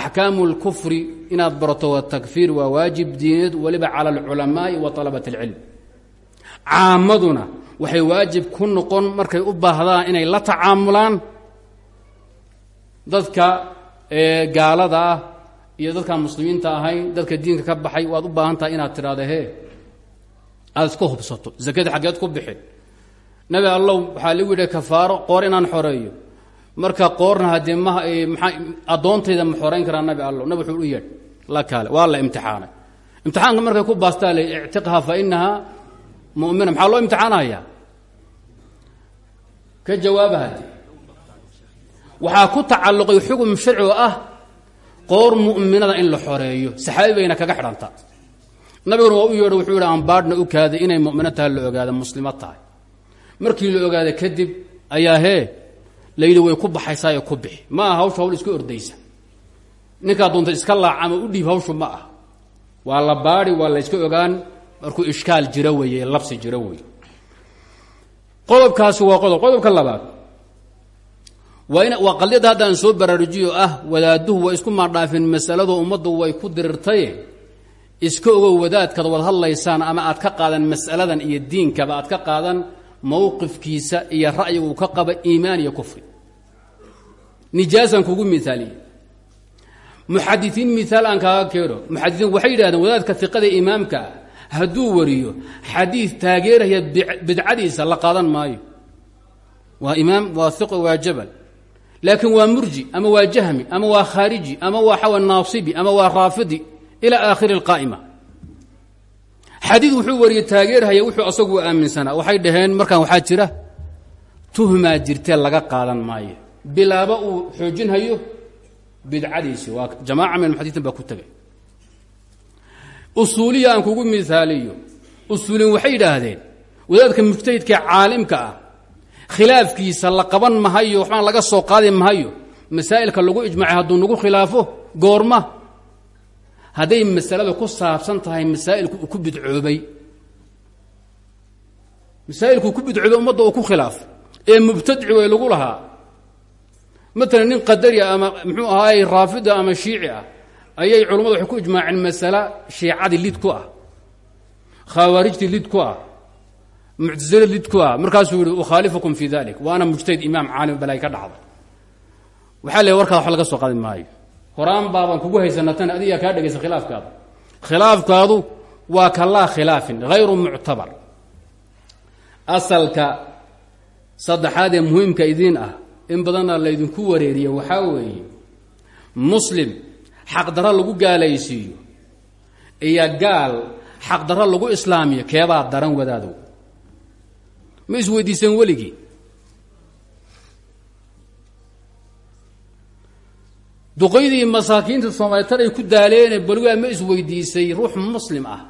Axkaamu lkufri inaad barato watakfiir waa waajib diineed weliba cala alculamaa'i wa talabat alcilm. Caamaduna waxay waajib ku noqon markay u baahdaan inay la tacaamulaan dadka gaalada ah iyo dadkaan muslimiinta ahayn dadka diinka ka baxay waad u baahan tahay inaad tidhahdo hee aada iska hubsato zakada xaggeed ku bixin nabi allow waxaa lagu yidhi kafaaro qoor inaan xoreeyo. Marka qoorna haddee ma maa addoontayda ma xorayn karaa nabi allow nabi wuxuu u yeedh la kaale waa la imtixaanay. Imtixaanka markay ku baastaa le ictiqha fa inaha mumina maxaa loo imtixaanayaa? Ka jawaaba haddee waxaa ku tacalluqay xugum sharci ah qoor mu'minada in la xoreeyo. Saxaabi bayna kaga xidhanta. Nabiguna waa u yeedho wuxuu yidhi aan baadhna u kaaday inay mu'mino tahay la ogaada muslimo tahay. Markii la ogaada kadib ayaa hee la yidhi way ku baxaysaa ee ku bixi. Ma aha hawsha hawl iska ordaysa. Ninkaa doonta iska laac ama u dhiib hawshu ma ah waa la baadhi waa la ogaan markuu ishkaal jiro weeye labsi jiro weeye. Qodobkaasi waa qodob qodobka labaad. Waa in waa qadiyadda haddaan soo baraarujiyo ah wadaaduhu way isku maadhaafeen masaladu ummaddu way ku dirirtaye iska ogow wadaadkaad wad hadlaysaan ama aad ka qaadan mas'aladan iyo diinkaba aad ka qaadan mowqifkiisa iyo ra'yiga uu ka qaba iimaan iyo kufri. Nijaasan kugu miaaliye muxadiiin miaal aan kaaga keeno. Muxadiiin waxay yidhahdeen wadaadka iqada imaamka hadduu wariyo xadiid taageeraya bidcadiisa la qaadan maayo. Waa imaam waa iqo waa jabal. Laakiin waa murji ama waa jahmi ama waa khaariji ama waa xawa naasibi ama waa raafidi ila aakhiri اlqaa'ima xadiid wuxuu wariyey taageerhaya wuxuu asagu aaminsanaa waxay dhaheen markaan waxaa jira tuhmaa jirtee laga qaadan maayo. Bilaaba uu xoojinhayo bidcadiisi. Waa jamaaca min muxadiiin baa ku tegay usuuliya kugu miaaliyo usuuliyin waxay yidhaahdeen wadaadka mujtahidka caalimka ah khilaafkiisa la qaban mahayo waxbaan laga soo qaadi mahayo. Masaa'ilka lagu ijmaacay hadduu nagu khilaafo goorma. Hadday masalada ku saabsan tahay masaa'ilku ku bidcoobay. Masaa'ilkuu ku bidcoobay ummadda uu ku khilaafay ee mubtadici way lagu lahaa. Matalan nin qadari ama muxuu ahaay raafida ama shiici ah ayay culummadu waxay ku ijmaaceen masala shiicadii lid ku ah khawaarijtii lid ku ah muctasile lid ku ah. Markaasuu yihi ukhaalifukum fi dalik wa ana mujtahid imaam caalim balay ka dhacda waxaa le warkaada wax laga soo qaadi maayo. Horaan baabaan kugu haysanatan adigaa kaa dhegaysa khilaafkaada khilaafkaadu waa ka laa khilaafin hayru muctabar. Asalka saddexaad ee muhiimka idiin ah in badanna laydinku wareeriya waxaa weeye muslim xaqdarro lagu gaalaysiiyo. Iyo gaal xaqdarro lagu islaamiyo keebaa daran wadaadow ma isweydiiseen weligii? Duqaydii masaakiinta soomaalitan ay ku daaleene balwaa ma isweydiisay ruux muslim ah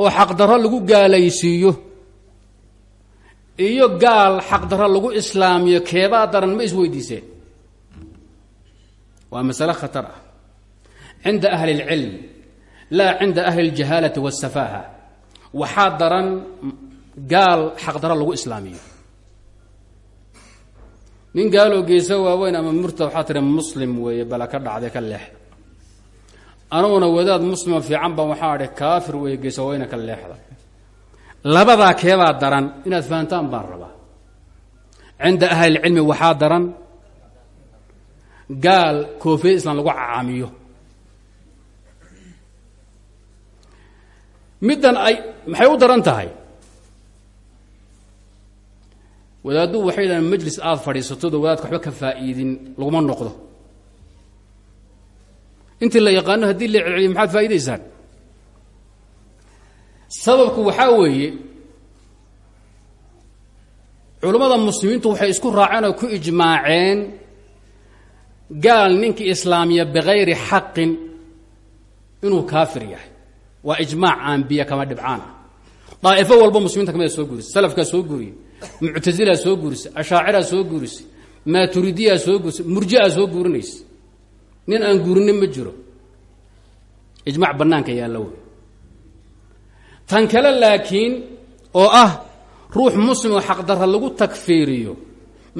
oo xaqdarro lagu gaalaysiiyo. Iyo gaal xaqdarro lagu islaamiyo keebaa daran ma isweydiiseen waa masale khatar ah cinda ahli اlcilm laa cinda ahli اljahaalati waالsafaaha waxaa daran gaal xaqdarro lagu islaamiyo nin gaaloo geesa waaweyn ama murta waxaa tiri muslim weeye bala ka dhacday ka leexda anuguna wadaad muslima fiican baan waxaa adhi kaafir weeye geesa waaweyne ka leexda labadaa keebaa daran inaad fahantaan baan rabaa cinda ahli اlcilmi waxaa daran gaal koofiyad islam lagu cacaamiyo middan ay maxay u daran tahay? Wadaaddu waxay yidhahdeen majlis aada fadhiisatoodo wadaadka waxba ka faa'iidin laguma noqdo. Intii la yaqaano haddii la celceliyo maxaad faa'idaysaan sababku waxaa weeye culammada muslimiintu waxay isku raaceen oo ku ijmaaceen gaal ninkii islaamiya bikayri xaqin inuu kaafir yahay. Waa ijmaac aan biyo kama dhibcaan ah daa'ifo walba muslimiinta kamida soo guurisay salafkaa soo guuriyey muctasilaa soo guurisay ashaaciraa soo guurisay maaturidiyaa soo guurisay murjiaa soo guurinaysa. Nin aan guurinin ma jiro. Ijmac bannaanka yaalla wey. Tan kale laakiin oo ah ruux muslim oo xaqdarra lagu takfiiriyo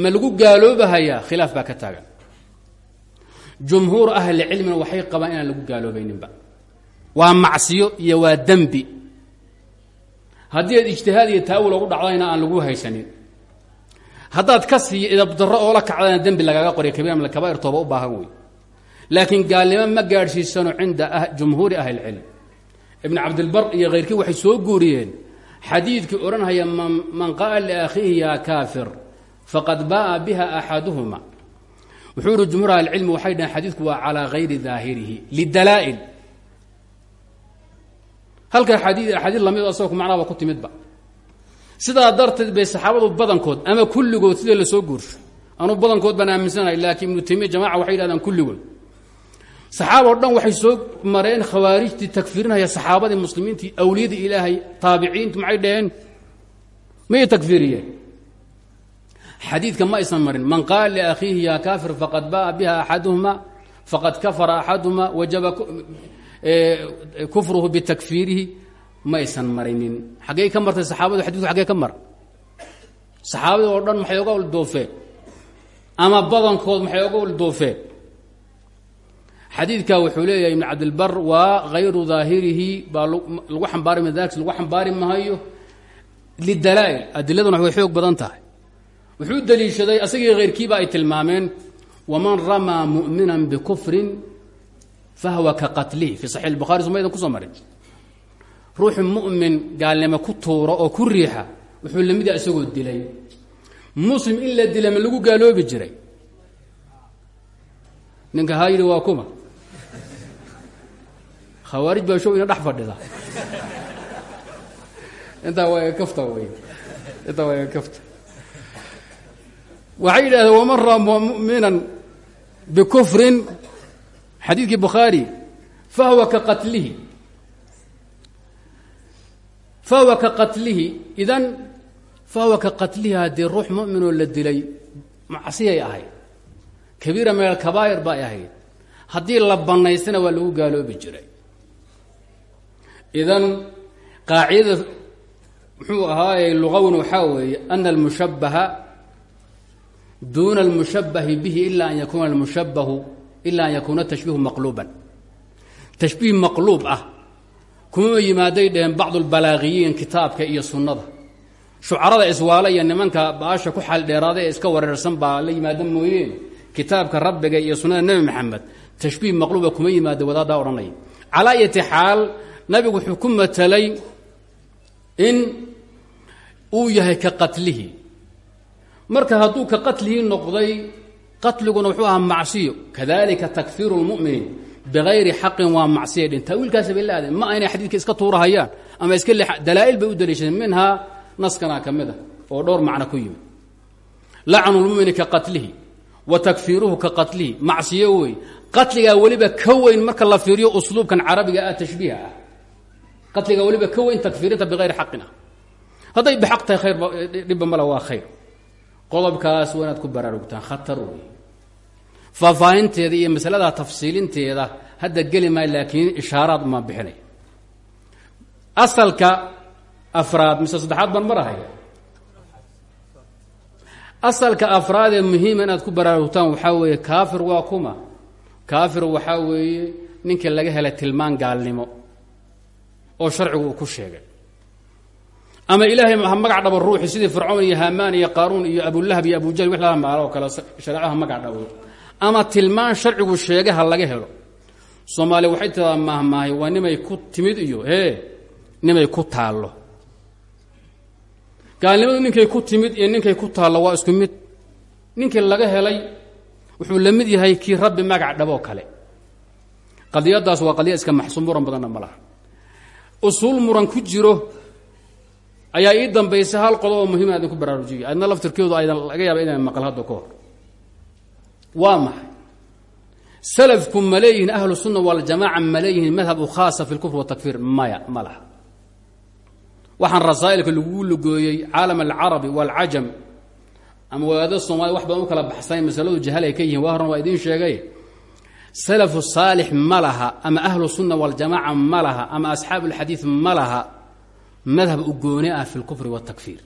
ma lagu gaaloobahayaa khilaaf baa ka taagan jumhuur ahlicilmina waxay qabaan inaan lagu gaaloobayninba. Waa macsiyo iyo waa dembi. Haddii aad ijtihaad iyo taawil ogu dhacdayna aan lagu haysanin. Haddaad ka siiyo idabdarro oo la kacdana dembi lagaaga qorya kabiira min kabaa'ir tooba u baahan wey laakiin gaalnimo ma gaadhsiisano cinda jumhuuri ahli اlcilm ibn cabdilbar iyo khayrkii waxay soo guuriyeen xadiidkii odhanhaya man qaala liakhiihi yaa kaafir faqad ba'a biha axaduhuma wuxuu yihi jumhuur ahlicilmi waxay dhaheen xadiidku waa calaa hayri daahirihi lidalaa'il. Halkan xadii axaadiid la mid asagoo ku macnaaba ku timidba. Sidaa darteed bay saxaabadu badankood ama kulligood sidee la soo guursho anuu badankood baan aaminsanahay laakiin ibnu taymiya jamaca waxay yidhahdaan kulligood. Saxaaba o dhan waxay soo mareen khawaarijtii takfiirinaya saxaabadii muslimiintii awliyadii ilaahay taabiciintu maxay dhaheen? Mayay takfiiriyeen xadiidka ma aysan marin. Man qaala liakhiihi yaa kaafir faqad ba'a biha axaduhuma faqad kafara axaduhuma wajaba kufruhu bitakfiirihi. Ma aysan marinin. Xaggey ka martay saxaabadu xadidku xaggee ka mar. Saxaabadii oo dhan maxay oga waldoofeen ama badankood maxay oga waldoofeen xadiidka wuxuu leeyahay ibn cabdilbar waa hayru daahirihi baa lagu xambaari ma daaks lagu xambaari mahayo lidalaa'il adiladuna way xoog badan tahay wuxuu deliishaday asagii hayrkiiba ay tilmaameen waman ramaa mu'minan bikufrin fahwa ka qatlihi. Fii saxix الbukhari somaydan ku soo marin. Ruuxu mu'min gaalnimo ku tuuro oo ku riixa wuxuu la mid yaha isagoo dilay. Muslim in la dila ma lagu gaaloobi jiray. Ninka haa yidhi kuma. Khawaarij baa show ina dhex fadhida. Intaa waa kafta wey intaa waa waxay yidhahdeen waman rama mu'minan bikufrin. Xadiidkii bukhaari fahuwa ka qatlihi. Fahuwa ka qatlihi. Idan fahuwa ka qatlihi haddii ruux mu'minoo la dilay macsiyay ahayd. Kabiira min alkabaa'ir bay ahayd. Haddii la bannaystana waa lagu gaaloobi jiray. Idan qaacidada muxuu ahaaye luqawin waxaa weeye ana almushabbaha duuna almushabbahi bihi ila an yakuuna almushabbahu ila an yakuuna tashbiihu maqluuban tashbiih maqluub ah kuma yimaaday dheheen bacdu lbalaaqiyiin kitaabka iyo sunnada shucarada iswaale iyo nimanka baasha ku xaaldheeraada ee iska wareersan baa la yimaada mooyeen kitaabka rabbiga iyo sunnada nebi maxamed tashbiih maqluuba kuma yimaada wadaaddaa odhanaya calaa ayati xaal nabigu wuxuu ku matelay in uu yahay ka qatlihi marka hadduu ka qatlihii noqday qatliguna wuxuu ahaa macsiyo. Kadalika takfiiru lmuminiin bigayri xaqin waa macsiya dhin aadeen ma aynay xadiidka iska tuurahayaan ama iska dalaa'il bay u daliishadeen minhaa naskana ka mid a oo dhowr macno ku yimi lacnu lmumini ka qatlihi wa takfiiruhu ka qatlihi. Macsiyo wey qatligaa ka weyn marka la fiiriyo usluubkan carabiga ah tashbiiha ah. Qatligaa ka weyn takfiirinta bigayri xaqin ah. Hadday khayr dhibba male waa khayr qodobkaas waa inaad ku baraarugtaan khatar wey faahfaahinteeda iyo masalada tafsiilinteeda hadda geli maayo laakiin ishaaraad umaa bixinay asalka afraad mise saddexaad baan marahaya asalka afraad ee muhiima inaad ku baraarugtaan waxaa weeye kaafir waa kuma. Kaafir waxaa weeye ninka laga helay tilmaan gaalnimo oo sharcigu uu ku sheegay ama ilaahay ha magac dhabo ruuxi sidii fircoon iyo hamaan iyo qaaruun iyo abulahab iyo abujahl wix laga maalo oo kale shareecaha magac dhabo. Ama tilmaan sharcigu sheegay ha laga helo. Soomaaliya waxay tiraa maahmaahay waa nimay ku timid iyo hee nimay ku taallo. Gaalnimadu ninkay ku timid iyo ninkay ku taallo waa isku mid. Ninkii laga helay wuxuu la mid yahay kii rabbi magac dhaboo kale. Qadiyadaas waa qadiya iska maxsuum muran badanna ma laha. Usuul muran ku jiro ayaa ii dambaysa hal qodob oo muhima idinku baraarujiya adna laftirkeedu aydan laga yaaba inaan maqal hadda ka hor. Waa maxay? Salafku ma leeyihiin ahlu sunna waljamaaca ma leeyihiin madhabu khaasa fi lkufr watakfiir maya ma laha. Waxaan rasaa'ilka lagu lugooyey caalam alcarabi waalcajam ama wadaadada soomaliya wax badan kala baxsany masaladu jahal ay ka yihiin waa horan waa sheegay. Salafu saalix ma ama ahlu sunna waljamaaca ma laha ama asxaabu alxadiid ma madhab u gooni ah fi lkufri watakfiir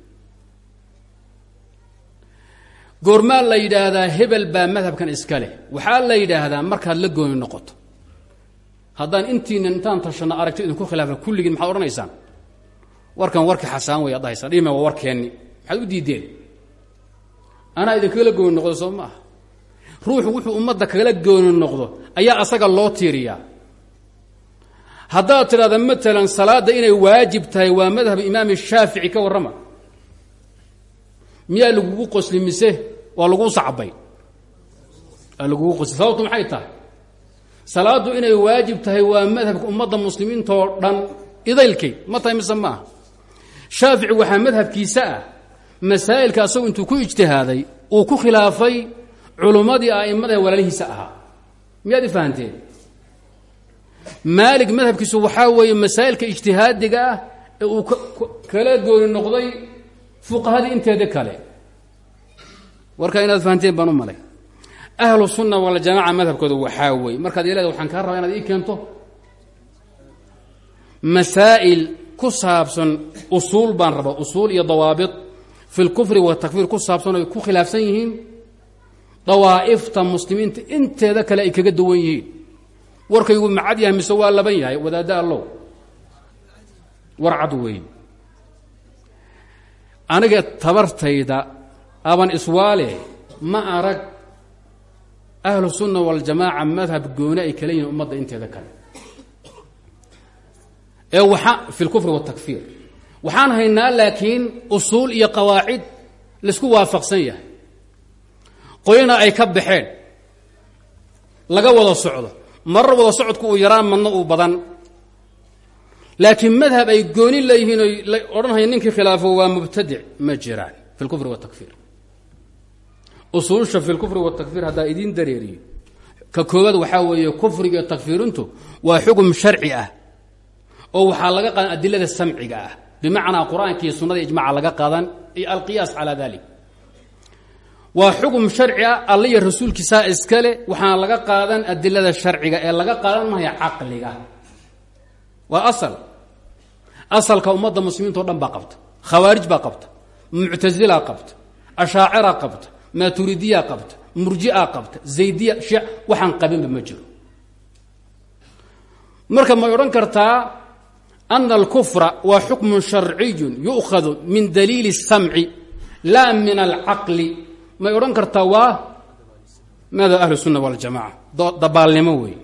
goormaa la yidhaahdaa hebel baa madhabkan iska leh. Waxaa la yidhaahdaa markaad la gooni noqoto. Haddaan intiina intaan tashanno aragto idinku khilaafa kulligiin maxaad odhanaysaan? Warkan warkii xasaan wey ad dhahaysaan dhime waa warkeenni. Maxaad u diideen anaa idinkagala gooni noqdo soo ma aha. Ruuxu wuxuu ummadda kagala gooni noqdo. Ayaa asaga loo tiiriyaa haddaad tidhahda maalan salaadda inay waajib tahay waa madhab imaam shaafici ka warrama. Miyaa lagugu qosli mise waa laguu sacbay? Waa lagugu qosli. Sababtu maxay inay waajib tahay waa madhabka ummadda muslimiintoo dhan idaylkay ma tahay mise ma aha shaafici waxaa madhabkiisa ah masaa'ilka asagu intuu ku ijtihaaday uu ku khilaafay culummadii a'immada walaalihiisa ahaa. Miyaad i maalig madhabkiisu waxaa weeye masaa'ilka ijtihaadiga ah ee uu kala gooni noqday fuqahadii inteeda kale. Warkaa inaad fahanteen baan u malay. Ahlu sunna waljamaaca madhabkooda waxaa weeye. Markaad ilada waxaan kaa rabaa inaad ii keento. Masaa'il ku saabsan usuul baan rabaa. Usuul iyo dawaabit fi lkufri watakfiir ku saabsan ay ku khilaafsan yihiin. Dawaa'ifta muslimiinta inteeda kale ay kaga duwan yihiin warkaygu macad yahay mise waa laban yahay wadaadda allow. War cad weyn. Aniga tabartayda aban iswaale ma arag ahlu sunna waljamaaca madhab gooni ay kala yihiin ummadda inteeda kale. Ee waxa fi lkufri watakfiir waxaan haynaa laakiin usuul iyo qawaacid la isku waafaqsan yahay. Qoyna ay ka baxeen. Laga wada socdo marar wada socodku uu yaraan madna uu badan. Laakiin madhab ay gooni leeyihiin oy odhanhaya ninkii khilaafo waa mubtadic ma jiraan. Fi lkufri watakfiir usuusha fi lkufri watakfiir haddaa idiin dareeriyo. Ka koowaad waxaa weeye kufriga takfiirintu waa xugum sharci ah oo waxaa laga qaadan adilada samciga ah. Bimacnaa qur'aanka iyo sunnada ijmaca laga qaadan iyo alqiyaas calaa dalik waa xukm sharci ah alla iyo rasuulkiisaa iskale. Waxaana laga qaadan adilada sharciga ee laga qaadan maya caqliga. Waa asal. Asalka ummadda muslimiinta o dhan baa qabta. Khawaarij baa qabta. Muctasilaa qabta. Ashaacira qabta. Murjia qabta. Zaydiya shi waxaan qabinba ma jiro. Marka may odhan kartaa ana alkufra waa xukmun sharciyun yu'khadu min daliili الsamci laa min alcaqli may odhan kartaa waa madhab ahlu sunna waljamaca dabaalnimo wey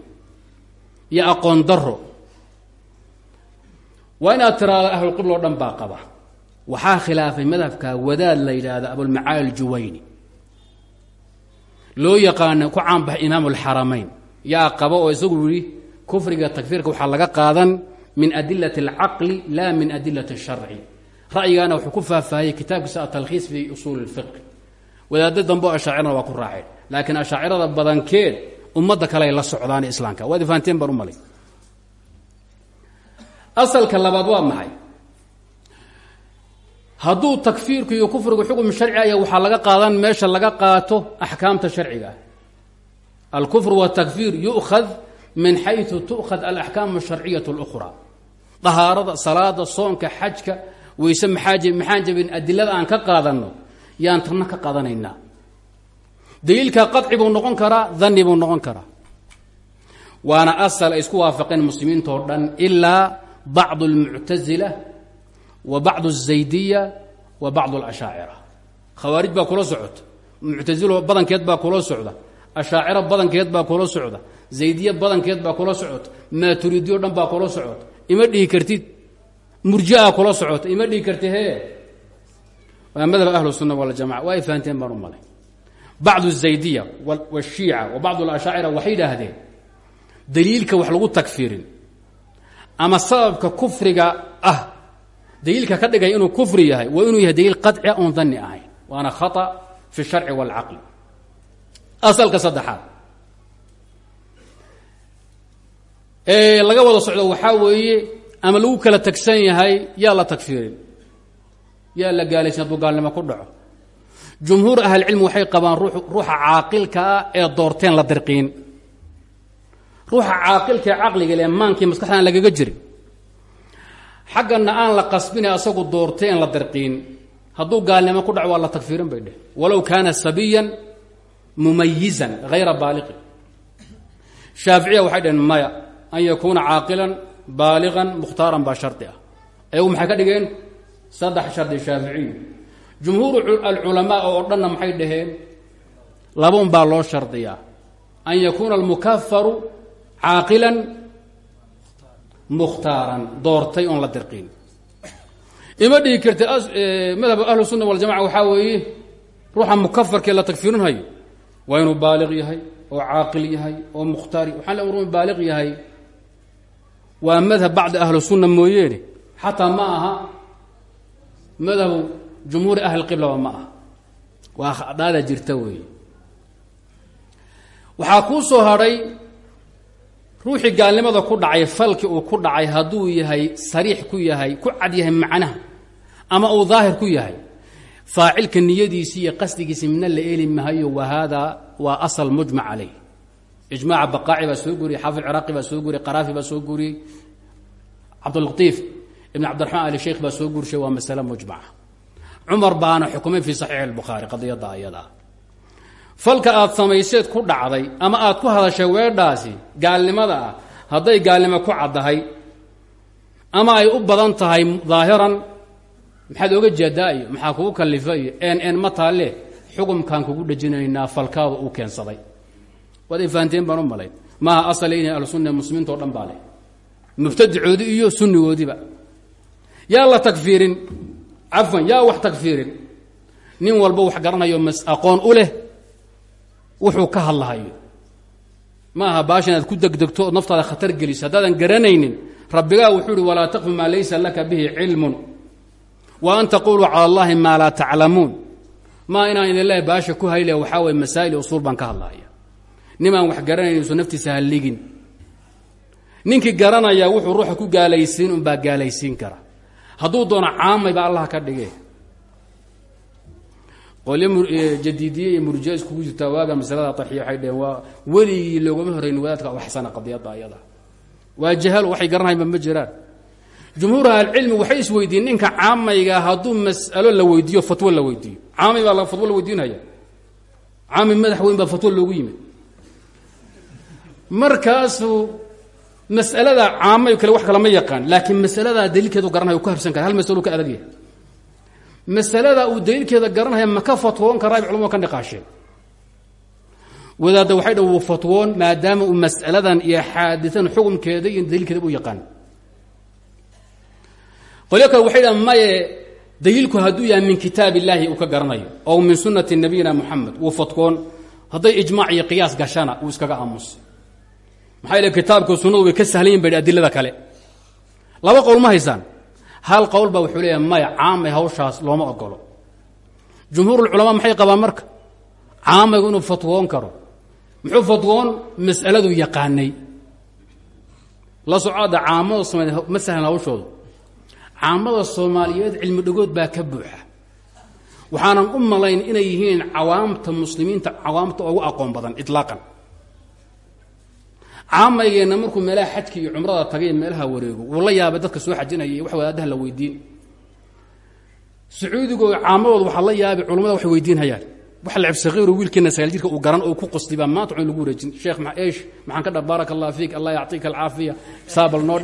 iyo aqoon daro waa inaad tiraada ahlulqibl oo dhan baa qaba. Waxaa khilaafay madhabka wadaad la yidhaahda abulmacaali aljuwayni loo yaqaano ku caanbax imaam alxaramayn yaa qaba oo isagu yihi kufriga takfiirka waxaa laga qaadan min adilati alcaqli la min adilati اsharci ra'yigaana wuxuu ku faahfaahiyey kitaabkiisa atalkhiis fi usuuli اlfiq wadaaddo dambe oo ashaacirana waa ku raaceen laakiin ashaacirada badankeed ummadda kale ay la socdaan islaamka waad ifahanteen baan u malay asalka labaad waa maxay hadduu takfiirku iyo kufrigu xukm sharci aya waxaa laga qaadan meesha laga qaato axkaamta sharciga ah alkufr wاtakfiir yu'khad min xayثu tu'khad alaxkaam الsharciyaة اlأkhra dahaarada salaada soonka xajka weyse maxaa maxaan jabin adilada aan ka qaadanno yaan tanna ka qaadanaynaa daliilka qaطci buu noqon karaa dani buu noqon karaa waana asal ay isku waafaqeen muslimiinta oo dhan ilaa bacd اlmuctazila wa bacd الzaydiya wa bacd اlashaacira khawaarij baa kula socota muctazilo badankeed baa kula socda ashaaciro badankeed baa kula socda zaydiye badankeed baa kula socota maaturidiyo dhan baa kula socota ima dhihi kartid murjia kula socota ima dhihi karti he waa madhab ahlu الsuna waljamaca waa ay fahanteen baan u malay bacd الzaydiya wالshiica wa bacd اlashaacira waxay yidhaahdeen daliilka wax lagu takfirin ama sababka kufriga ah daliilka ka dhigaya inuu kufri yahay waa inuu yahay daliil qaطcia oon dani ahayn waana khaطأ fi الsharci wاlcaqli asalka saddexaad ee laga wada socdo waxaa weeye ama lagu kala tagsan yahay yaa la takfiirin yaa la gaalaysin hadduu ku dhaco. Jumhuur ahlicilmi waxay qabaan ruuxa caaqilka ah ee doorteen la dirqiin. Ruuxa caaqilka ee caqliga maankii maskaxda aan jirin. Xaggana aan la qasbina asagu doorteen la dirqiin. Hadduu gaalnimo ku dhaco waa la bay dheh. Walow kaana sabiyan mumayizan hayra baaliqin. Shaaficiya waxay dhaheen maya an yakuuna caaqilan baaliqan mukhtaaran baa shardi ah. Ayagu ka dhigeen saddex shardi shaaficiyu jumhuur alculamaa oo dhanna maxay dhaheen? Labaun baa loo shardiyaa. An yakuuna almukafaru caaqilan mukhtaaran doortay oon la dirqiin. Ima dhigi karti madhab ahlu sunna waljamaca waxaa weeye ruuxa mukafarkee la tagfiirinhayo waa inuu baaliq yahay oo caaqil yahay oo mukhtaar waxaan le ru baaliq yahay. Waa madhab bacdi ahlu sunna mooyeene xataa ma aha madhabu jumhuuri ahli qiblaba ma aha waa khadaada jirta weeye waxaa kuu soo hadhay ruuxii gaalnimada ku dhacay falki uu ku dhacay hadduu yahay sariix ku yahay ku cad yahay macnaha ama uu daahir ku yahay faacilka niyadiisi iyo qasdigiisi midna la eli mahayo wa haadaa waa asal mujmac caleyh ijmaaca baqaaci baa soo guriyey xaafid ciraaqi baa soo guriyey qaraafi baa soo guriyey ibn cabdiraxmaan ali sheikh baa soo gurshay waa masale mujmaca cumar baana xukumay fii saxiixi albukhaari qadiyadda ayadaa falka aad samayseed ku dhacday ama aad ku hadashay weedhaasi gaalnimada ah hadday gaalnimo ku caddahay ama ay u badan tahay daahiran maxaad oga jeedaa iyo maxaa kugu kalifa iyo en en ma kugu dhejinaynaa falkaada uu keensaday. Waad ay fahanteen baan u malayn maaha asale inay ahlusunna dhan baa leh. Iyo sunnigoodiiba yaa la tagfiirin cafwan yaa wax tagfiirin nin walba wax garanayo aqoon u leh wuxuu ka hadlahayo. Ma aha baasha ku degdegto ood khatar geliso haddaadan garanaynin rabbigaa wuxuu ihi walaa taqfu maa laysa laka bihi cilmun. Wa an taquluu cala allahi maa laa taclamuun. Maa inaan idin lehay baasha ku hayle waxaa waye masaa'il usuul baan ka hadlahaya. Nimaan wax garanayniso naftiisa halligin garanaya wuxuu ruuxa ku gaalaysiin unbaa gaalaysiin kara hadduu doono caamay baa allah ka dhige qolyo jadiidiye iyo murjiya iskugu jirtaa waaga masalada taxiya waxay dheheen waa weligii loogama horreyn wadaadka u xasana qadiyadda ayada. Waa jahalo waxay garanhaynba ma jiraan. Jumhuur ahlicilmi waxay isweydiiyen ninka caamayga hadduu mas'alo la weydiiyo fatwo la weydiiyo. Caamay baa fatwo la weydiinaya. Caami madax weyn baa fatwo loogu yimid. Markaasuu mas'alada caamay kale wax kale ma yaqaan laakiin masaladaa daliilkeedu garanaya ka harsan kara hal masalo ka adag yahay. Masalada uu daliilkeeda garanaya ma ka fatwoon karaa bay culamadu ka niqaasheen. Wadaadda waxay wuu fatwoon maadaama uu mas'aladan iyo xaadisan xukumkeeda iyo daliilkeeda u yaqaan. Qolyo kale waxay dhahan maye daliilku yahay min kitaab illaahi uu ka garanayo ow min sunnati nabiyina moxamed wuu fatwoon. Hadday ijmaac iyo qiyaas gashana uu iskaga aamusay maxaa yele kitaabka sunnadu way ka sahlan yihiin ba adilada kale. Laba qowl ma haysaan. Hal qowl baa wuxuu leeyahay maya caamay hawshaas looma ogolo jumhuurulculamaa maxay qabaan marka? Caamaygu inuu fatwoon karo. Muxuu fatwoon? Mas'aladu yaqaanay. La socodda caamada soomaaliyeed ma sahlan hawshoodu. Caamada soomaaliyeed cilmi dhagood baa ka buuxa. Waxaanan u malayn inay yihiin cawaamta muslimiinta cawaamta ugu aqoon badan ilaaqan caamaygeenna markuu meelaha xajka iyo cumrada tagay meelaha wareego wuu la yaabay dadka soo xajinaya wax wadaadaha la weydiin. Sacuudigo caamadooda waxaa la yaabay culamada waxay weydiinhayaan wax lacib sakiiro wiilkeena sagaal jirka uu garan oo ku qosli baa maanta cun lagu wareejin sheekh eesh maxaan ka dha fiik allah yacطika alcaafiya saabal noo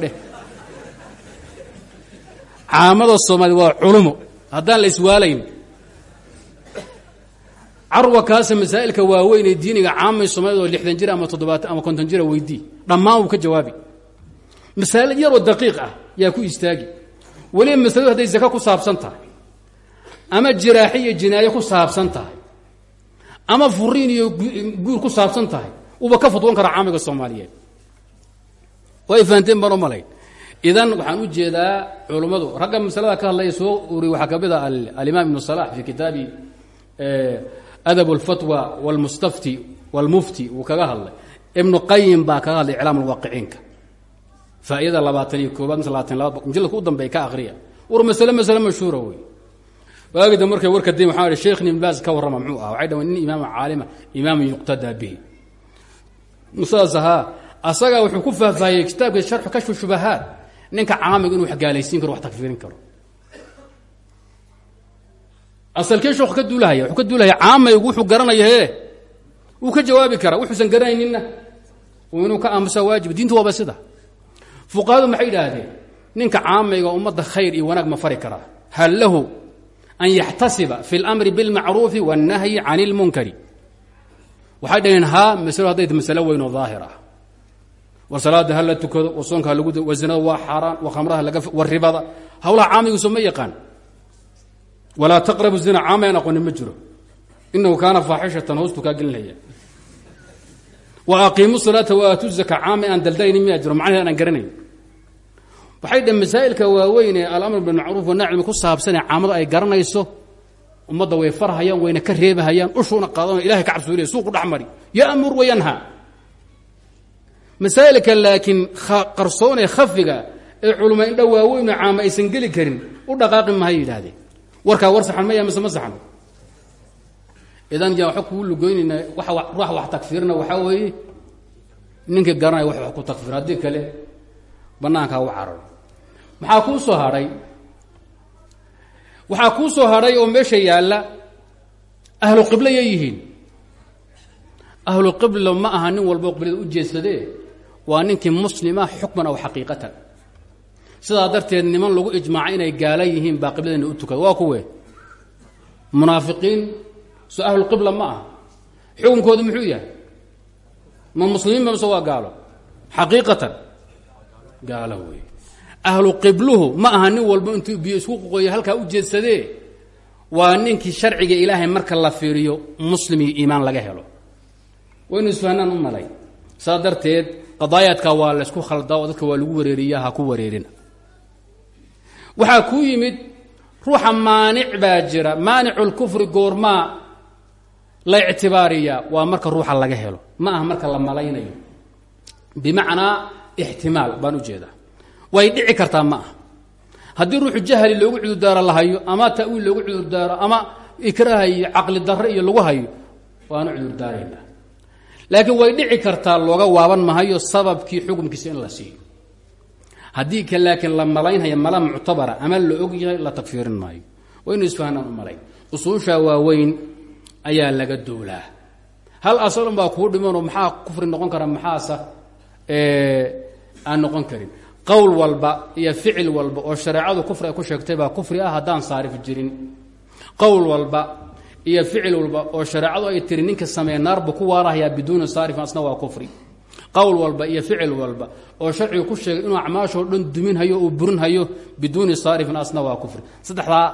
caamada soomaaliya waa culumo haddaan la iswaalayn carwa kaase masaa'ilka waaweyn ee diiniga caamay soomaalida oo lixdan jir ama toddobaatan ama konton jira weydii dhammaan wuu ka jawaabi. Masaa'il yaroo daqiiq ah yaa ku istaagi. Weliba masaladu hadday zaka ku saabsan tahay ama jiraaxi iyo jinaayo ku saabsan tahay ama furiin iyo guur ku saabsan tahay uba ka fatwoon karaa caamiga soomaaliyeed. Way fahanteen baan u malayn. Idan waxaan u jeedaa culummadu ragga masalada ka hadlaya soo uriyey waxaa ka mid a alimaam ibnu salax fii kitaabi adab اlfatwa wاlmustafti wاlmufti wuu kaga hadlay ibnu qayim baa kaga hadlay iclaam اlwaaqiciinka faa'iidada labaatan iyo koobaad mise labaatan laba mujalladka u dambeeya ka akhriya war masale masale mashhuura wey waagida markay warka din waxaa ihi sheekh ibn baas ka warrama muxuu ah waxay dhawan nin imaama caalima imaaman yuqtadaa bihi saas ahaa asagaa wuxuu ku faahfaahiyey kitaabka sharxu kashfu shubahaat ninka caamiga inuu wax gaalaysiin karo wax takfiirin karo asalkee sheekhu ka duulahaya wuxuu ka duulahaya caamaygu wuxuu garanaya hee wuu ka jawaabi karaa wuxuusan garanayninna inuu ka aamusaa waajib diintu waaba sida fuqahadu maxay idhaahdeen ninka caamayga ummadda khayr iyo wanaag ma fari karaa hal lahu an yaxtasiba fi اlamri biاlmacruufi wاnnahyi can اlmunkari waxay dhaheen haa masalo hadday masalo weyn oo daahir ah war salaada ha la tukado war soonka ha lagu war zinada waa xaaraan war khamraha laga war ribada hawlaha caamiguso ma yaqaan walaa taqrabu zina caama aan aqoonin ma jiro. Inahu kaana faaxishatan hoostu kaa gelinaya. Wa aqiimu salaata wa aatu zaka caama aan daldaynin miyaa jiro macnaheed aan garanayn. Waxay dhaheen masaa'ilka waaweyn ee alamr bilmacruuf wanacmi ku saabsanee caamadu ay garanayso ummadda way farhayaan wayna ka reebahayaan ushuuna qaadano ilahay ka cabsuulaya suuqu dhex mari ya'mur wayanha masaa'ilka laakiin qarsoonee khafiga ee culuma indha caama aysan geli karin u dhaqaaqi mahay yidhaahdeen warkaa war saxan maya mise ma saxno idan ja waxa kuu lugoynayna waa ruux wax takfiirna waxaa weeye. Ninka garanaya wax ku takfir haddii kale bannaankaa u cararo maxaa kuu soo hadhay waxaa kuu soo hadhay oo meesha yaalla ahlu qiblo yay yihiin. Ahlu qiblo ma aha nin walboo qiblada u jeedsadee waa ninkii muslima xukman aw xaqiiqatan sidaa darteed niman lagu ijmaacay inay gaala yihiin baa qibladeenna u tukada. Waa kuwe. Munaafiqiin soo ahlulqibla ma xukunkoodu muxuu yahay? Ma muslimiinba mise waa gaalo? Xaqiiqatan. Gaalo wey ahlu qibluhu ma aha walba intuu biyo isku qoqoya halkaa u jeedsadee? Waa ninkii sharciga ilaahay marka la fiiriyo muslim iyo iimaan laga helo. Waynu isfahnaan u malay. Saa darteed qadaayaadka waa khaldaa dadka waa lagu wareeriya ha ku wareerina waxaa kuu yimid ruuxa maanic baa jira. Maanicu lkufri goormaa la ictibaariyaa waa marka ruuxa laga helo. Ma aha marka la malaynayo. Bimacnaa ixtimaal baan u jeedaa. Way dhici kartaa ma aha. Haddii ruuxu jahli loogu cudurdaaro lahayo ama ta'wiil loogu cudurdaaro ama ikraha iyo caqli darre iyo lagu hayo waanu cudurdaaraynaa. Laakiin way dhici kartaa looga waaban mahayo sababkii xukumkiisa in la siiyo haddii ka laakiin la malaynhaya mala muctabara ama la og yahay la tagfiirin maayo. Waa inu isfahanaan u malayn usuusha waaweyn ayaa laga duulaa. Hal asalun baa kuu dhimanoo maxaa kufri noqon kara maxaasa aan noqon karin? Qowl walba iyo ficil walba oo shareecadu kufri ku sheegtay baa kufri ah haddaan saarif jirin. Qowl walba iyo ficil walba oo shareecadu ay tiri ninka sameeye naarbu ku waarahayaa biduuni saarifin asna waa kufri qowl walba iyo ficil walba oo sharcigu ku sheegay inuu acmaashoo dhan duminhayo uu burinhayo biduuni saarifin asna waa kufri. Saddexdaa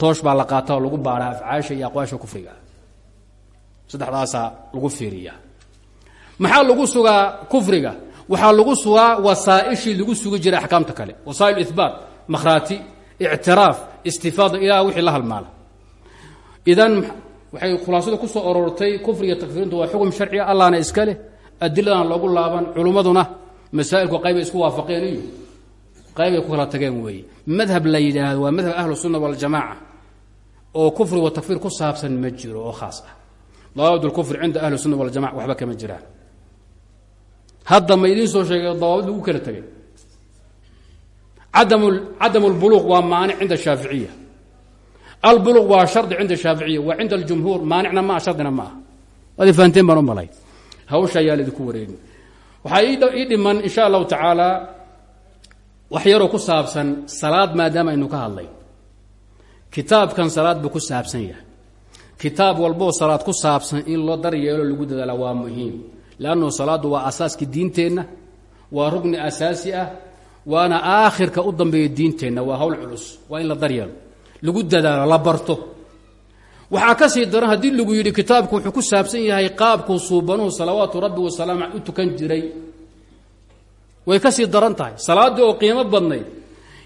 toosh baa la qaata lagu baaraa afcaasha iyo aqwaasha kufriga. Saddexdaasaa lagu fiiriyaa. Maxaa lagu sugaa kufriga? Waxaa lagu sugaa wasaaishii lagu sugi jiray axkaamta kale. Wasaa'il ihbaat makhraati ictiraaf istifaada ilaa wixii la halmaala. Idan waxay khulaasadu ku soo orortay kufriga takfiirintu waa xukun sharciga allahna iska leh adiladan loogu laaban culummaduna masaa'ilku qaybay isku waafaqeen iyo qaybay ku kala tageen weeye madhab la yidhaahdo waa madhab ahlu sunna waljamaaca oo kufri wa takfiir ku saabsan ma jiro oo khaas ah. Dawaabid lkufri cinda ahli sunna waljamaca waxba kama jiraan. Hadda ma idiin soo sheegay dawaabid lagu kala tegay cadam اlbuluq waa maanic cinda shaaficiya albuluq waa shardi cinda shaaficiya wa cinda اljumhuur maanicna ma ah shardina ma ah waad hawsha ayaa laidinku wareegin. Waxaa ii dhiman in sha allahu tacaala wax yaroo ku saabsan salaad maadaama aynu ka hadlay. Kitaabkan salaad buu ku saabsan yahay. Kitaab walboo salaad ku saabsan in loo daryeelo lagu dadaala waa muhiim. Lannu salaaddu waa asaaskii diinteenna waa rugni asaasi ah waana aakhirka u dambeeya diinteenna waa hawl culus waa in la daryeelo lagu dadaalo la barto waxaa ka sii daran haddii lagu yidhi kitaabku wuxuu ku saabsan yahay qaabkuu suubanuhu salawaatu rabbi wasalaamu u tukan jiray. Way ka sii daran tahay. Salaaddii oo qiimo badnayd.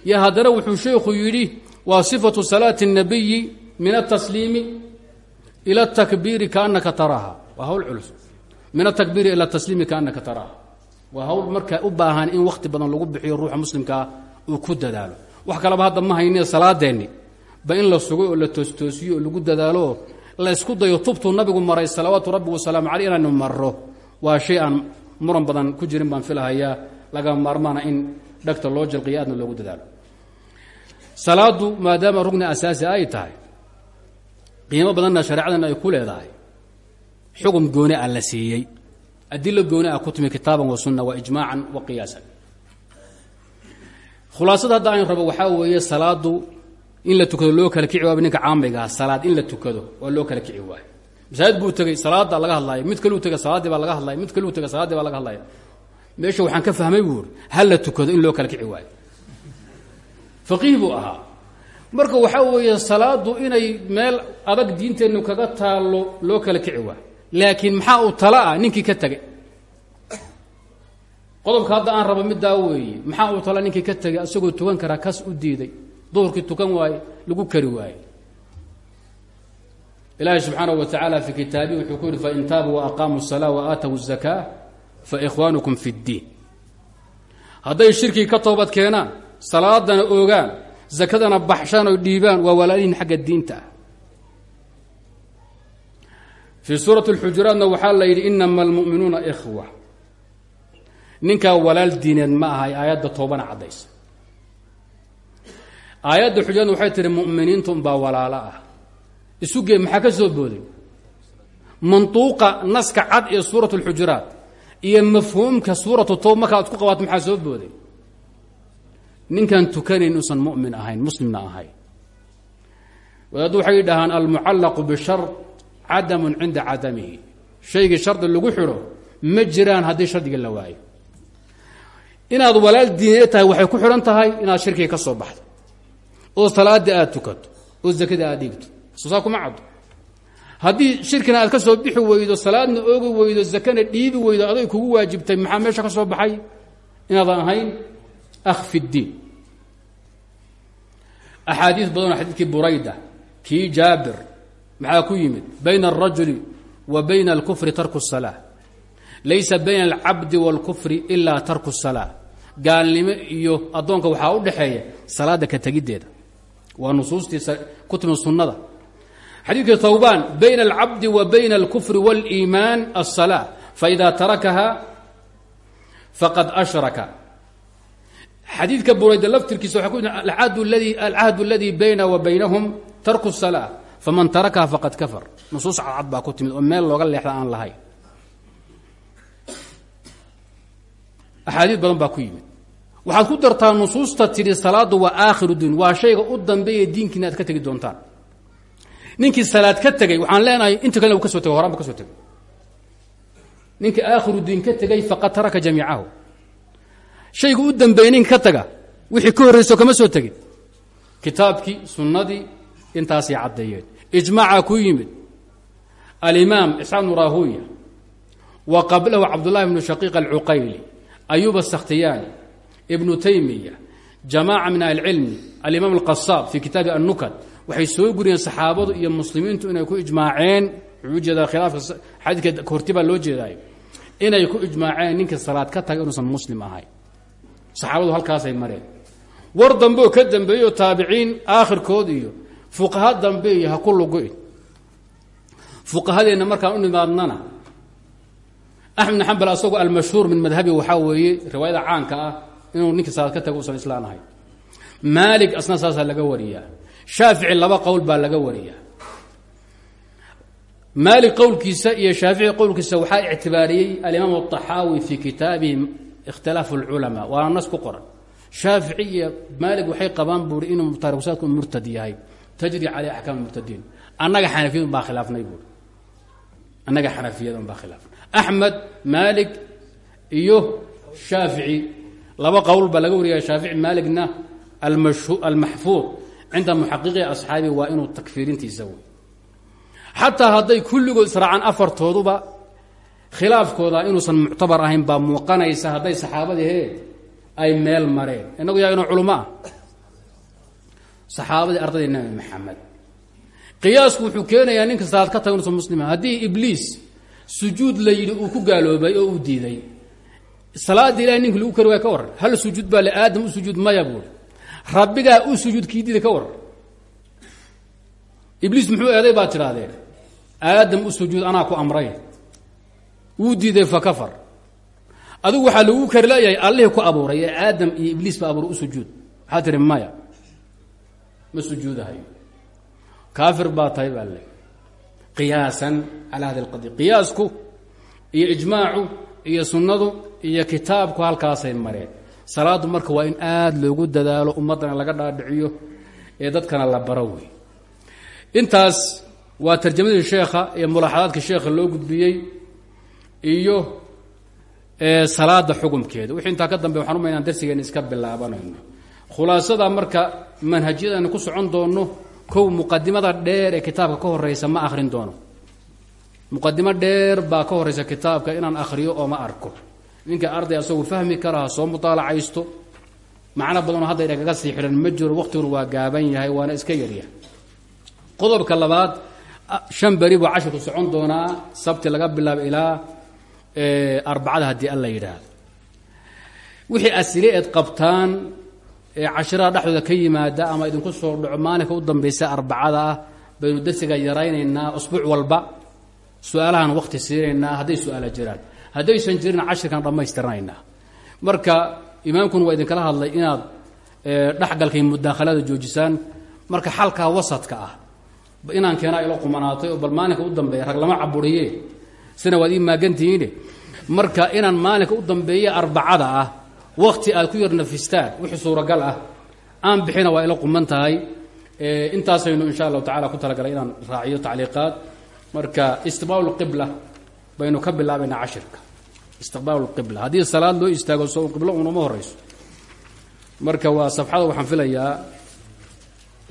Yo haddana wuxuu sheikhu yidhi waa sifatu salaati اnabiyi min atasliimi ila اtakbiiri kaanaka taraaha waa hawl culus. Min atakbiiri ila tasliimi kaanaka taraaha waa hawl markaa u baahan in wakhti badan lagu bixiyo ruuxa muslimkaa uu ku dadaalo. Wax kaleba hadda ma hayne salaadeenni ba in la sugo oo la toostoosiyo oo lagu dadaalo la isku dayo tubtuu nabigu maray salawaatu rabbi wasalaamu caleyh inaanu maro waa shay muran badan ku jirin baan filahayaa laga maarmaana in dhagta loo jalqiyo aadna dadaalo. Salaadu maadaama rugni asaasi ay tahay qiimo badanna shareecadana ay ku leedahay. Xugum gooni a la siiyey. Gooni ah ku timi kitaaban wa sunna wa ijmaacan wa qiyaasan. Khulaasada hadda ayn rabo waxaa weeye salaadu in la tukado loo kala kici waaba ninka caamigaa salaad in la tukado waa loo kala kici waayo. Masaajid buu tegey salaada laga hadlaayo mid kaluu tegay salaaddii baa laga hadlaya mid kaluu tegay salaadii baa laga hadlaya. Meesha waxaan ka fahmay buu hal la tukado in loo kala kici waayo. Faqiih buu ahaa. Marka waxaa weeye salaadu inay meel adag diinteennu kaga taallo loo kala kici waayo. Laakiin maxaa uu tala ah? Ka tegey qodobka hadda aan rabo middaa weeye maxaa uu tala? Ninkii ka tegay isagoo tukan karaa kas u diiday duhurkii tukan waaye lagu kari waaye ilaahay subxaanaه wa tacaala fii kitaabihi wuxuu ku yihi fain taabuu waaqaamuu الsalaa waaatawu الzakaa faikhwaanukum fi اddiin hadday shirkii ka toobad keenaan salaadana oogaan zakadana baxshaan oo dhiibaan waa walaalihin xagga diinta ah fii suurati اlxujuraatna waxaa la yidhi inama almu'minuuna ikhwa ninkaa walaal diineed ma ahay aayadda toobana caddaysa aayadda xujuraadna waxay tihi mu'miniinta unbaa walaalo ah. Isugee maxaa ka soo booday? Mantuuqa naska cad ee suurat اlxujuraat iyo mafhuumka suuratu toob markaa ad ku qabaato maxaa soo booday? Ninkaan tukanayn inuusan mu'min ahayn muslimna ahayn wadaaddu waxay dhahaan almucallaqu bishar cadamun cinda cadamihi. Shaygii shardi lagu xidho ma jiraan haddii shardiga la waayo. Inaad walaal diineed tahay waxay ku xidhan tahay inaad shirkiga ka soo baxdo oo salaada aad tukato oo zakada aad dhiigto. Soo saa kuma haddii haddii shirkina aad ka soo bixi weydo salaadna oogi weydo zakana dhiibi weydo aday kugu waajibtay maxaa meesha ka soo baxay? Inaadan ahayn akhfi diin axaadiis badanoo xadiidkii burayda kii jaabir maxaa ku yimid? Bayna alrajuli wa bayna alkufri tarku salaa laysa bayna alcabdi wاlkufri ilaa tarku salaa gaalnimo iyo adoonka waxaa u dhaxeeya salaada ka tegiddeeda waa nusuustii ku timi sunnada xadiidkii thawbaan bayna alcabdi wa bayna alkufri wاliimaan aلsalaa faida tarakaha faqad ashraka xadiidka burayda laftirkiisa waa ku alcahdu اladii bayna wa baynahum tarku الsalaa faman tarakaha faqad kafar nusuus cadcad baa ku timid oo meel looga leexda aan lahayn axaadiid badan baa ku yimid waxaad ku dartaa nusuusta tidhi salaadu waa aakhiru diin. Waa shayga u dambeeya diinkiina ka tegi doontaan. Ninkii salaad ka tegey waxaan leenahay inta kalena u ka so tego horaanba ka soo tegay. Ninkii aakhiru diin ka tegey faqad taraka jamiicahu. Shayga u dambeeyey ninka ka taga wixii ka horrayso kama soo tegin. Kitaabkii sunnadii intaasay caddeeyeen. Ijmaaca ku yimid. Alimaam isxaaq bnu rahuya wa qablahu cabdullahi bnu shaqiiq alcuqayli ayuub asakhtiyaani ibnu taymiya jamaaca min ahli cilmi alimaam alqasaab fii kitaabi annukad waxay soo guriyeen saxaabadu iyo muslimiintu inay ku ijmaaceen wuxuu u jeedaa khilaafka xadiidka horti baa loo jeedaayo inay ku ijmaaceen ninka salaad ka taga inuusan muslim ahayn. Saxaabadu halkaasay mareen. War dambeoo ka dambeeyo taabiciin aakhirkood iyo fuqaha dambe iyo ha ku lugu'in. Fuqahadeenna markaan u nimaadnana axmed bn xambal asagoo almashhuur min madhabi waxaa weeye riwaayada caanka ah inuu ninka salaad ka tago usan islaan ahayn asna saasaa laga wariyaa. Shaafici laba qowl baa laga wariyaa. Maali qowlkiisa iyo shaafici qowlkiisa waxaa ictibaariyey alimaam طaxaawi fii kitaabihi ikhtilaafu اlculamaa waana nas ku qoran. Shaafici iyo waxay qabaan buui inuu taarikhsaadku murtad yahay. Tajri caleyh axkaam murtadiin annaga xanafiyadun baa khilaafnay buui annaga xanafiyadun baa khilaafnay. Axmed maalik iyo shaafici laba qowl baa laga wariyaya shaafici maaligna almaxfuud cinda muxaqiqi asxaabi waa inuu takfiirintiisa wey xataa hadday kulligood israacaan afartooduba khilaafkooda inuusan muctabar ahayn baa muuqanaysa hadday saxaabadii he ay meel mareen. Inagu yaa inuu culummo ah. Saxaabadii ardaydii nabi maxamed qiyaasku wuxuu keenayaa ninka salaad ka taga inuusan muslima haddii ibliis sujuud la yidhi uu ku gaaloobay oo uu diiday salaadda ilahay ninki lagu kari waaya ka warran hal sujuud baa le aadam u sujuud maya buuri rabbigaa u sujuud kii diida ka warran ibliis muxuu eeday baad tidhaahdeen. Aadam u sujuud anaa ku amray. Wuu diiday fa kafar. Adigu waxaa lagu kari layahay allihii ku abuuray ee aadam iyo ibliis ba abuuray u sujuud. Waxaa tihi maya ma sujuudahayo kaafir baa tahay baa le qiyaasan calaa hadi alqadiya qiyaasku iyo ijmaacu iyo sunnadu iyo kitaabku halkaasay mareen. Salaaddu marka waa in aada loogu dadaalo ummaddana laga dhaadhiciyo ee dadkana la baro wey. Intaas waa tarjamadii sheekha iyo mulaaxadaadka sheekha loo gudbiyey iyo salaada xukumkeeda. Wixii intaa ka dambe waxaan umaynaa darsigeena iska bilaabanayno khulaasada marka manhajyadani ku socon doono kow muqadimada dheer ee kitaabka ka horeysa ma akhrin doono. Muqadimo dheer baa ka horeysa kitaabka inaan akhriyo oo ma arko ninka arday asagu fahmi kara soo mutaalacaysto. Macno badanoo hadda inagaga sii xidhan ma jiro waqtiguna waa gaaban yahay waana iska yaryahay qodobka labaad shan beri buu cashirku socon doonaa sabti laga bilaabo ilaa arbacada haddii alla yidhaahdo. Wixii asile eed qabtaan ee cashirada dhexdooda ka yimaada ama idinku soo dhaco maalinka u dambaysa arbacada ah baynu darsiga yaraynaynaa usbuuc walba. Su'aalahan waqti siinaynaa hadday jiraan haddaysan jirin cashirkan dhammaystirnaynaa marka imaamkuna waa idinkala hadlay inaad dhexgalkay mudaakhalada joojisaan. Marka xalkaa wasadka ah inaan keenaa ilo qumanaatay oo bal maalinka u dambeeya rag lama caburiye sina waad ii maagantihiine marka inaan maalinka u dambeeya arbacada ah wakti aad ku yar nafistaan wixii suuragal ah aan bixina waa ila quman tahay. Intaasaynu insha allahu tacala ku talagalay inaan raaciyo tacliiqaad. Marka istiqbaal qibla baynu ka bilaabaynaa cashirka istiqbaal qibla haddii salaad loo istaago soo qiblo unuma horeyso. Marka waa safxada waxaan filayaa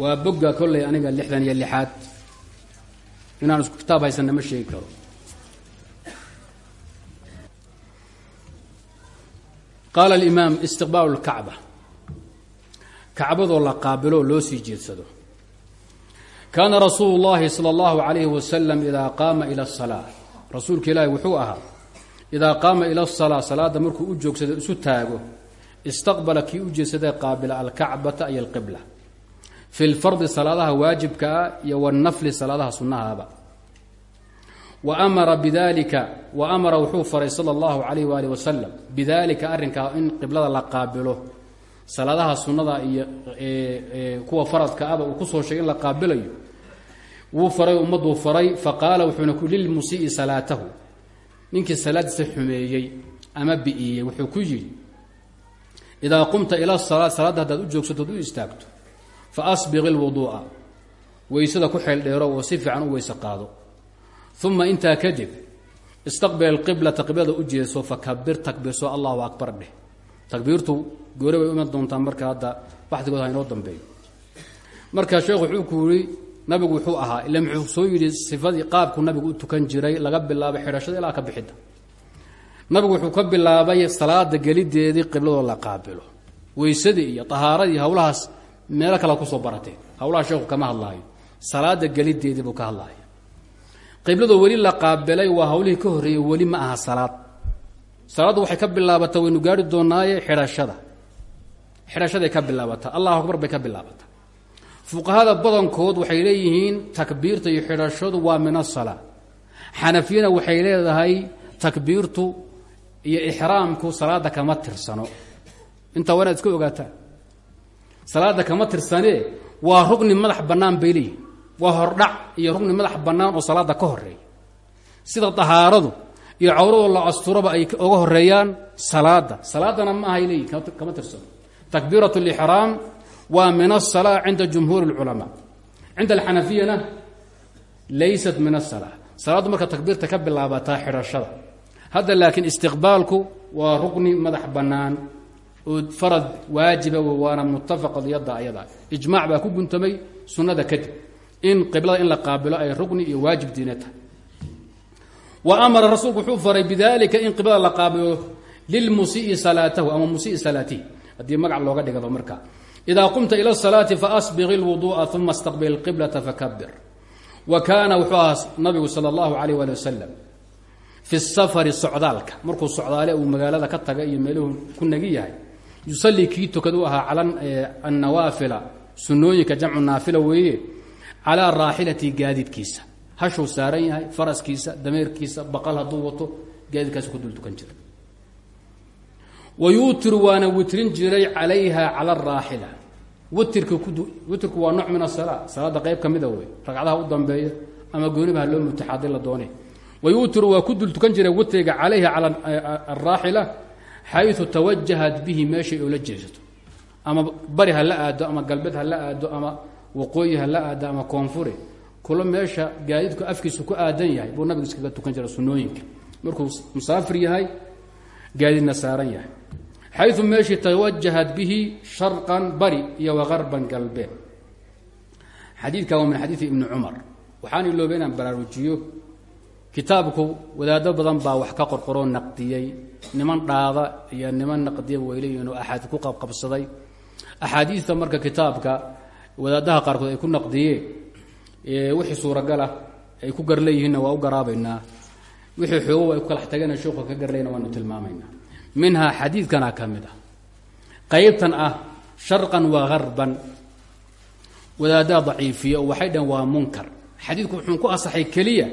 waa bogga kolley aniga lixdan iyo lixaad. Inaan isku kitaab haysanna ma sheegi karo. Qaala alimaam istiqbaalu lkacba kacbadoo la qaabilo loo sii jeedsado. Kaana rasuulu llahi sala allahu calayhi wasalam idaa qaama ila asalaa rasuulka ilaahi wuxuu ahaa idaa qaama ila asalaa salaadda markuu u joogsado isu taago istaqbala kii u jeedsaday qaabila alkacbata ay alqibla fi lfardi salaadaha waajibkaa iyo wanafli salaadaha sunnahaaba wa amara bidalika wa amara wuxuu faray sala allahu calayh waali wasalam bidalika arrinkaa in qiblada la qaabilo salaadaha sunnada iyo kuwa faradka aba uu ku soo sheegay la qaabilayo wuu faray ummaduu faray faqaala wuxuuna ku lilmusii salaatahu ninkii salaadiisa xumeeyey ama bi'iyey wuxuu ku yidhi idaa qumta ila salaad salaadda haddaad u joogsatood u istaagto fa asbiqi lwuduu'a weysada ku xeel dheero oo si fiican u weyse qaado. Uma intaa kadib istaqbil alqiblata qiblada u jeeso fakabir takbiirso allahu akbar dheh. Takbiirtu goore bay u iman doontaa marka hadda baxdigood ha inoo dambeeyo. Marka sheekhu wuxuu ku yidhi nabigu wuxuu ahaa ila muxuu soo yidhi sifadii qaabku nabigu u tukan jiray laga bilaabo xidhashada ilaa ka bixidda nabigu wuxuu ka bilaabay salaada gelideedii qibladoo la qaabilo. Weysadii iyo tahaaradii hawlahaas meelo kale ku soo barateen. Hawlaha sheekhu kama hadlaayo. Salaada gelideedii buu ka hadlaaya qibladoo weli la qaabilay waa hawlihii ka horreeyey weli ma aha salaad. Salaaddu waxay ka bilaabataa waynu gaari doonaaye xidhashada xidhashaday ka bilaabataa. Allahu akbar bay ka bilaabataa fuqahada badankood waxay leeyihiin takbiirta iyo xidhashadu waa min asalaa xanafiyana waxay leedahay takbiirtu iyo ixraamku salaada kama tirsano. Intaa waa inaad iska ogaataan salaada kama tirsanee waa rugni madax bannaan bay leeyihiin waa hordhac iyo rugni madax bannaan oo salaada ka horreeya sida dahaaradu iyo cawradoo la asturaba ay oga horeeyaan salaada. Salaadana ma ahay leeyihiin kama tirsano. Takbiirat lixraam waa min asalaa cinda jumhuuri اlculamaa cinda alxanafiyana laysat min asalaa salaaddu marka takbiirta ka bilaabataa xidhashada hadda laakiin istiqbaalku waa rugni madax bannaan oo farad waajiba waana muttafaqad yadda ayada. Ijmaac baa ku guntamay sunnada kadib. In qiblada in la qaabilo ay rugni iyo waajib diina tahay. Wa amara rasuulku wuxuu faray bidalika in qiblada la qaabilo lilmusii salaatahu ama musii salaatihi. Haddii magac looga dhigado marka idaa qumta ila salaati faasbiq lwuduu'a uma istaqbil qiblata fakabir wa kaana wuxuu ahaa nabigu sala allahu calayh waali wasalam fi safari socdaalka markuu socdaale uu magaalada ka taga iyo meeluhu ku nagi yahay yusallii kii tukadu ahaa cala annawaafila sunnooyinka jamcu naafila weeye calaa raaxilati gaadiidkiisa hashuu saaran yahay faraskiisa dameerkiisa baqal hadduu wato gaadiidkaas ku dultukan jira wa yuutiru waana witrin jiray calayha cala araaxila witirka witirku waa nooc min asala salaada qayb ka mida wey. U dambeeya ama gooniba ha loo mutaxaadi la doone wa yuutiru waa ku dul tukan jiray witriga calayha cala araaxila xayu tawajahat bihi meeshay oo la jeesato. Ama bari ha la aado ama galbeed ha la aado ama waqooyi ha la aado ama koonfure kulo meesha gaadiidku afkiisu ku aadan yahay buu nabiga iskaga tukan jira sunnooyinka. Markuu musaafir yahay gaadiidna saaran yahay xayu meeshii tawajahat bihi sharqan bari iyo wagarban galbeed xadiidka waa min xadiidi ibni cumar waxaan iloobay inaan baraarujiyo kitaabku wadaado badan baa wax ka qorqoroo naqdiyey niman dhaada iyo niman naqdiya weyleyihin oo axaadiid ku qabqabsaday axaadiidta marka kitaabka wadaadaha qaarkood ay ku naqdiyeen wixii suuragalah ay ku garleeyihiinna waa u garaabaynaa wixii xoogow ay ku kalax tageen sheekhu ka garlayna waanu minhaa xadiidkana ka mid ah. Qaybtan ah sharqan wa harban wadaadaha daciifiya oo waxay dhaheen waa munkar. Xadiidku wuxuu ku asaxay keliya.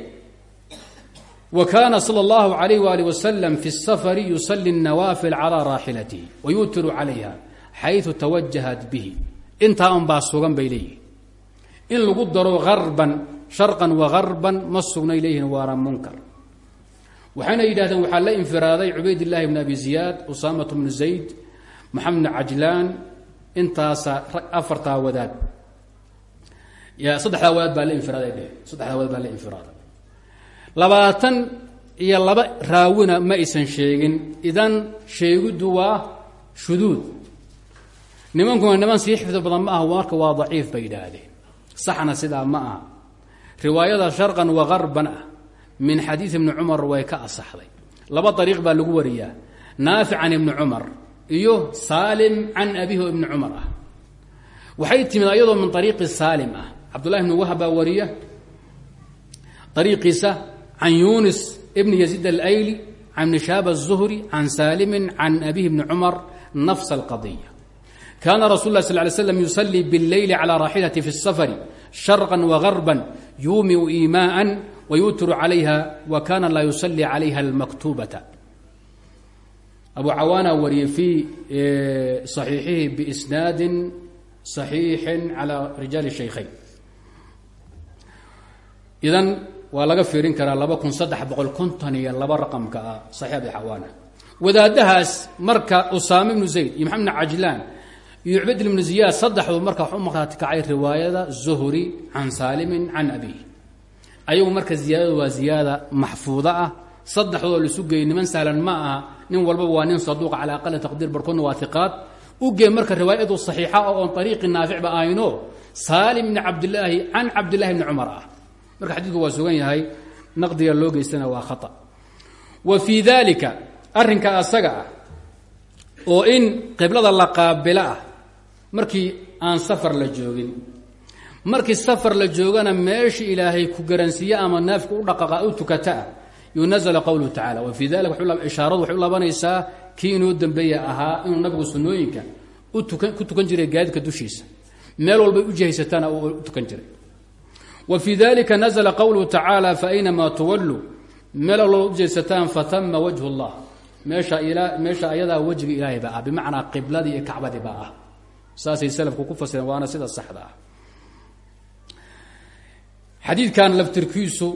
Wa kaana sala allahu calayh waali wasalam fi safari yusali اnawaafil calaa raaxilatihi wa yuutiru calayha xayثu tawajahat bihi. Intaa un baa sugan bay leeyihiin in lagu daro harban sharqan wa harban ma sugnay leeyihiin waana munkar waxayna yidhahdeen waxaa la infiraaday cubaydillaahi bn abi ziyaad usaamat bnu zayd maxamed bn cajlaan intaasa afartaa wadaad. Saddexdaa wadaad baa la infiraaday dheh wadaad baa la infiraaday. Labaatan iyo laba raawina ma aysan sheegin. Idan sheegiddu waa shuduud. Nimankuna niman sii xifdi badan ma aha marka waa daciif bay yidhaahdeen. Saxna sidaa ma aha. Riwaayada sharqan wa harban ah min xadiid ibni cumar way ka asaxday laba ariiq baa lagu wariyaa naafic can ibni cumar iyo saalim can abihi ibni cumar ah waxay timid ayadoo min ariiqi saalim ah cabdullahi bni wahb baa wariya ariiqiisa can yunis ibni yaziid alayli can ibni shaab الzuhri can saalimin can abihi bni cumar nafsa alqadiya kaana rasul lah sl ly slam yusalii bاlleyli calى raaxilati fi الsafari sharqا وغarba yuumiu iimaءa wayutiru calayha wa kana laa yusalii calayha اlmaktuubata abu cawaana wariyey fii صaxiixihi biisnaadi صaxiixi calى rijaali shaykhayn idan waa laga fiirin karaa laba kun saddex boqol konton iyo laba raqamka ah saxiix abi cawaana wadaadahaas marka usaame ibnu zayd iyo maxamed bn cajlaan iyo cubayd ibnu ziyaad saddexdu marka wax u markhaati kacay riwaayada zuhri can saalimin can abiih ayagu marka ziyaadadu waa ziyaada maxfuuda ah. Saddexdoo laisu geeyey niman sahlan ma aha. Nin walbaba waa nin saduuqa cala aqali taqdiir barkoodna waa iqaad u gee marka riwaayadu saxiixa ah oon ariiqi naaficba ahayno saalim bni cabdilaahi can cabdillahi bni cumar ah. Marka xadiidku waa sugan yahay naqdiga loo geystana waa khata. Wa fii daalika arrinka asaga ah oo in qiblada la qaabilo ah markii aan safar la joogin markii safar la joogana meesha ilaahay ku garansiiye ama naafku u dhaqaaqa u tukata ah yunazla qowluhu tacala wa fii dalika ishaaradu waxay u laabanaysaa kii inoo dambeeya ahaa inuu nabigu sunnooyinka ku tukan jiray gaadidka dushiisa. Meel walbay u jihaysataana u tukan jiray. Wa fii dalika nazla qowluhu tacaala faaynamaa tuwalluu meel walba ujihaysataan fatama wajhu اllah meesha ayadaa wejiga ilaahay baa ah qibladii iyo baa ah. Saasay salafku ku fasireen waana sida saxda ah xadiidkan laftirkiisu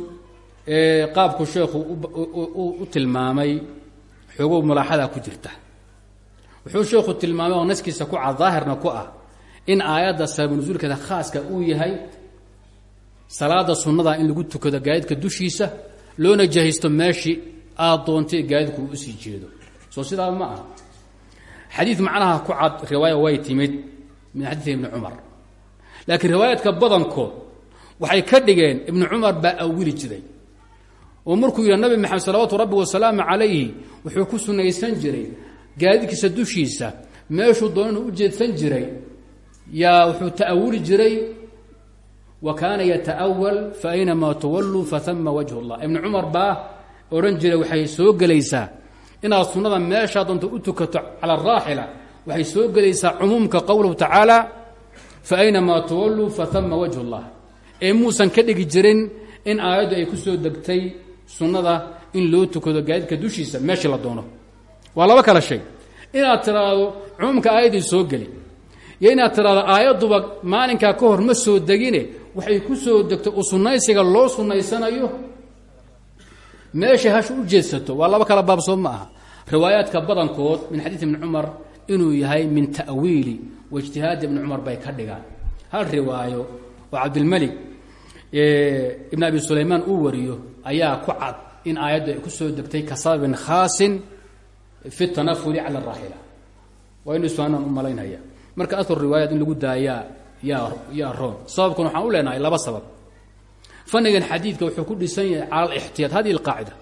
qaabku sheekhu u tilmaamay xoogow mulaaxada ku jirta. Wuxuu sheekhu tilmaamay oo naskiisa ku cad daahirna ku ah in aayadda sabanusuulkeeda khaaska uu yahay salaada sunnada in lagu tukado gaadidka dushiisa loona jahaysto meeshii aad doontay gaadidku uu u sii jeedo. Soo sidaa ma aha. Xadiid macnaha ku cad riwaaya way timid min xadiid ibni cumar. Laakiin riwaayaadka badankood waxay ka dhigeen ibnu cumar baa awili jiray. Oo markuu yidhi nabi maxamed salawaatu rabbi wasalaamu calayhi wuxuu ku sunnaysan jiray gaadidkiisa dushiisa meeshuu doonanu u jeedsan jiray. Yaa wuxuu ta'awuli jiray wa kaana yata'awal fa aynamaa tuwalluu fatama wajhu llah ibnu cumar baa odhan jiray waxay soo gelaysaa inaad sunnada meeshaa doonto u tukato cala araaxila waxay soo gelaysaa cumuumka qowluhu tacaala fa aynamaa tuwalluu fatama wajhu llah ee muusan ka dhigi jirin in aayaddu ay ku soo degtay sunnada in loo tukado gaadidka dushiisa meeshii la doono. Waa laba kala shay. Inaad tiraahdo cumuumka aayaddii soo geli iyo inaad tiraahdo aayadduba maalinkaa ka hor ma soo degine waxay ku soo degto u sunnaysiga loo sunnaysanayo? Meeshay hasha u jeedsato waa laba kala baabsoo ma aha. Riwaayaadka badankood min xadiid ibni cumar inuu yahay min ta'wiili wa ijtihaadi ibni cumar bay ka dhigaan. Hal riwaayo oo cabdilmalik ibn abi sulaymaan uu wariyo ayaa ku cad in aayaddu ay ku soo degtay ka sababin khaasin fi tanafuli cala araaxila waa inu isfaanaan u malaynaya. Marka aar riwaayaat in lagu daayaa yaa yaa roon. Sababkuna waxaan u leenahay laba sabab. Fanigan xadiidka wuxuu ku dhisan yahay cala alixtiyaad hadihi alqaacida.